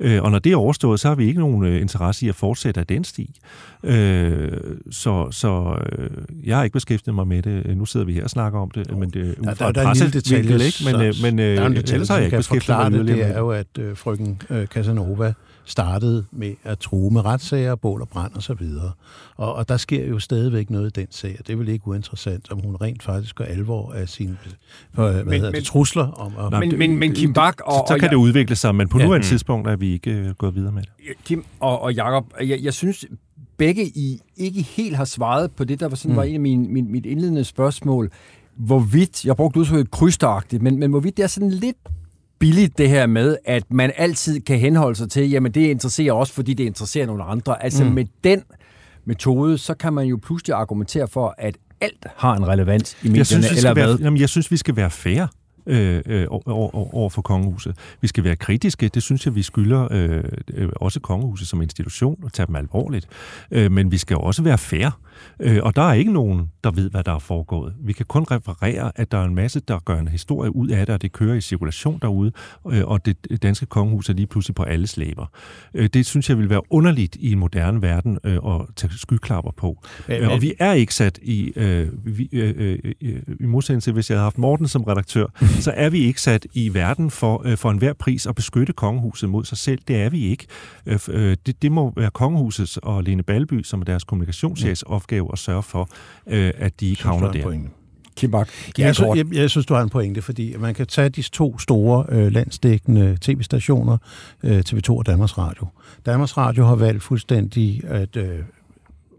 Øh, og når det er overstået, så har vi ikke nogen øh, interesse i at fortsætte af den sti. Øh, så så øh, jeg har ikke beskæftiget mig med det. Nu sidder vi her og snakker om det, men det fra der, der er en lille detalje, ikke? Men, øh, så- men øh, der er en detalje, ellers har jeg ikke beskæftiget forklare mig det. yderligere Det med er jo, at øh, frøken øh, Casanova startede med at true med retssager, bål og brand og så videre. Og, og der sker jo stadigvæk noget i den sag, og det er vel ikke uinteressant, om hun rent faktisk gør alvor af sine hvad men, hedder men- det, trusler om at... Nej, Men, men, men Kim Bak og, så, så og kan det udvikle sig, men på Ja. nuværende tidspunkt er vi ikke øh, gået videre med det. Kim og, og Jacob, jeg, jeg synes, begge I ikke helt har svaret på det, der var, sådan, mm. var en af mine, min, mit indledende spørgsmål. Hvorvidt, jeg brugte udtrykket krydsteragtigt, men, men hvorvidt det er sådan lidt billigt det her med, at man altid kan henholde sig til, jamen det interesserer os, fordi det interesserer nogle andre. Altså mm. med den metode, så kan man jo pludselig argumentere for, at alt har en relevans i medierne, Jeg synes, eller skal hvad? være, jamen, jeg synes, vi skal være færre øh, øh, over, over, over for kongehuset. Vi skal være kritiske, det synes jeg, vi skylder øh, øh, også kongehuset som institution og tage dem alvorligt. Øh, men vi skal også være færre. Øh, og der er ikke nogen, der ved, hvad der er foregået. Vi kan kun referere, at der er en masse, der gør en historie ud af det, og det kører i cirkulation derude, øh, og det danske kongehus er lige pludselig på alle slæber. Øh, det synes jeg vil være underligt i en moderne verden øh, at tage skyklapper på. Men- Øh, og vi er ikke sat i, øh, vi, øh, øh, i modsætning til, hvis jeg havde haft Morten som redaktør, så er vi ikke sat i verden for, øh, for enhver pris at beskytte kongehuset mod sig selv. Det er vi ikke. Øh, øh, det, det må være kongehusets og Lene Balby, som er deres kommunikationschefs opgave at sørge for, øh, at de ikke havner der. pointe. Kim Bak, Ja, jeg, jeg, jeg synes, du har en pointe, fordi man kan tage de to store øh, landsdækkende tv-stationer, øh, TV2 og Danmarks Radio. Danmarks Radio har valgt fuldstændig at øh,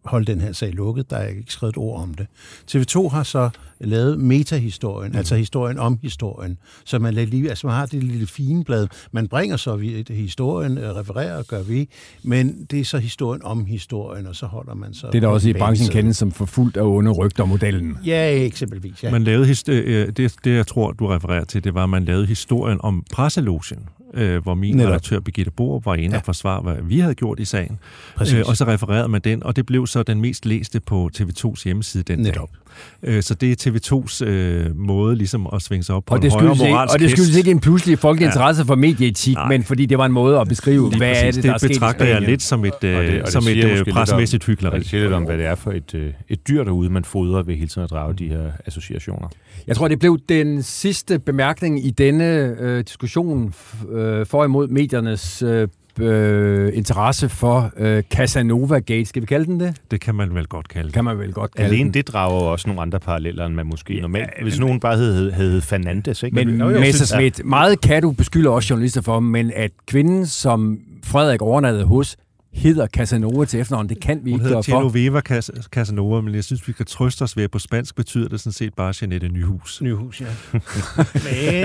holde den her sag lukket. Der er ikke skrevet et ord om det. TV2 har så lavet metahistorien, mm. altså historien om historien. Så man, lader lige, altså man har det lille fine blad. Man bringer så vi- historien, øh, refererer, gør vi, men det er så historien om historien, og så holder man så... Det er der også i branchen kendes som forfulgt af onde rygter modellen. Ja, eksempelvis. Ja. Man lavede øh, det, det, jeg tror, du refererer til, det var, at man lavede historien om presselogen, øh, hvor min Netop. redaktør Birgitte Borup var inde Ja. og forsvare, hvad vi havde gjort i sagen. Præcis. Øh, og så refererede man den, og det blev så den mest læste på TV2's hjemmeside den Netop. dag. Øh, så det er TV2's øh, måde ligesom at svinge sig op på Og en det, højere ikke, og det skyldes ikke en pludselig folkelig Ja. interesse for medieetik, Nej. men fordi det var en måde at beskrive, Lige hvad er præcis. det, der er i betragter jeg lidt som et, øh, Og det- og det som et øh, pressemæssigt Og hyggeleri. det siger lidt om, hvad det er for et, øh, et dyr derude, man fodrer ved hele tiden at drage de her associationer. Jeg tror, det blev den sidste bemærkning i denne øh, diskussion øh, for og imod mediernes øh, øh, interesse for øh, Casanova Gate. Skal vi kalde den det? Det kan man vel godt kalde. Kan man vel godt kalde Alene den. det drager jo også nogle andre paralleller, end man måske ja, normalt... Hvis nogen bare hed, hed Fernandes, ikke? Men Jo, jo, Messerschmidt, meget kan du beskylde også journalister for, men at kvinden, som Frederik overnattede hos, hedder Casanova til efternavn, det kan vi Hun ikke hedder gøre for. Genoveva Cas- Casanova, men jeg synes, vi kan trøste os ved, at på spansk betyder det sådan set bare Jeanette Nyhus. Nyhus, ja. Men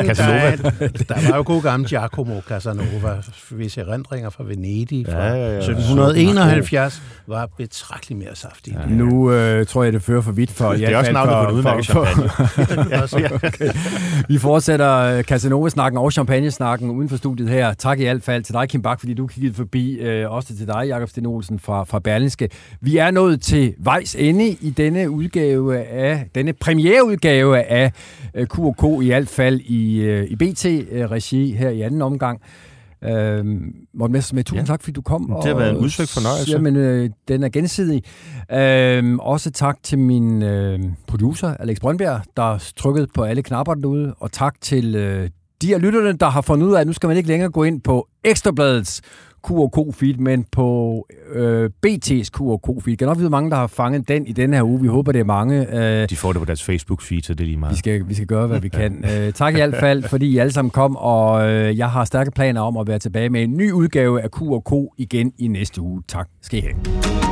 der, Casanova. er, der var jo god gammel Giacomo Casanova, hvis erindringer fra Venedig fra Ja, ja, ja. 1771 var betragteligt mere saftige. Ja. Nu øh, tror jeg, det fører for vidt for... Det er også navnet på en udmærket champagne. okay. Vi fortsætter øh, Casanova-snakken og champagne-snakken uden for studiet her. Tak i alt fald til dig, Kim Bak, fordi du kiggede forbi. Øh, også til dig, dig, Jakob Sten Olsen fra, fra Berlinske. Vi er nået til vejs ende i denne udgave af, denne premiereudgave af Q&K, i hvert fald i, i BT-regi her i anden omgang. Øh, Morten Messersmith, tusind ja. tak, fordi du kom. Det har været en udsøgt fornøjelse. Jamen, øh, den er gensidig. Øh, også tak til min øh, producer, Alex Brøndberg, der trykkede på alle knapper derude. Og tak til øh, de af lytterne, der har fundet ud af, at nu skal man ikke længere gå ind på Ekstrabladets Q&K-feed, men på øh, BT's Q&K-feed. Der er nok vide mange, der har fanget den i denne her uge. Vi håber, det er mange. Øh, De får det på deres Facebook-feed, så det er lige meget. Vi skal, vi skal gøre, hvad vi kan. Øh, tak i hvert fald, fordi I alle sammen kom, og øh, jeg har stærke planer om at være tilbage med en ny udgave af Q&K igen i næste uge. Tak skal I have.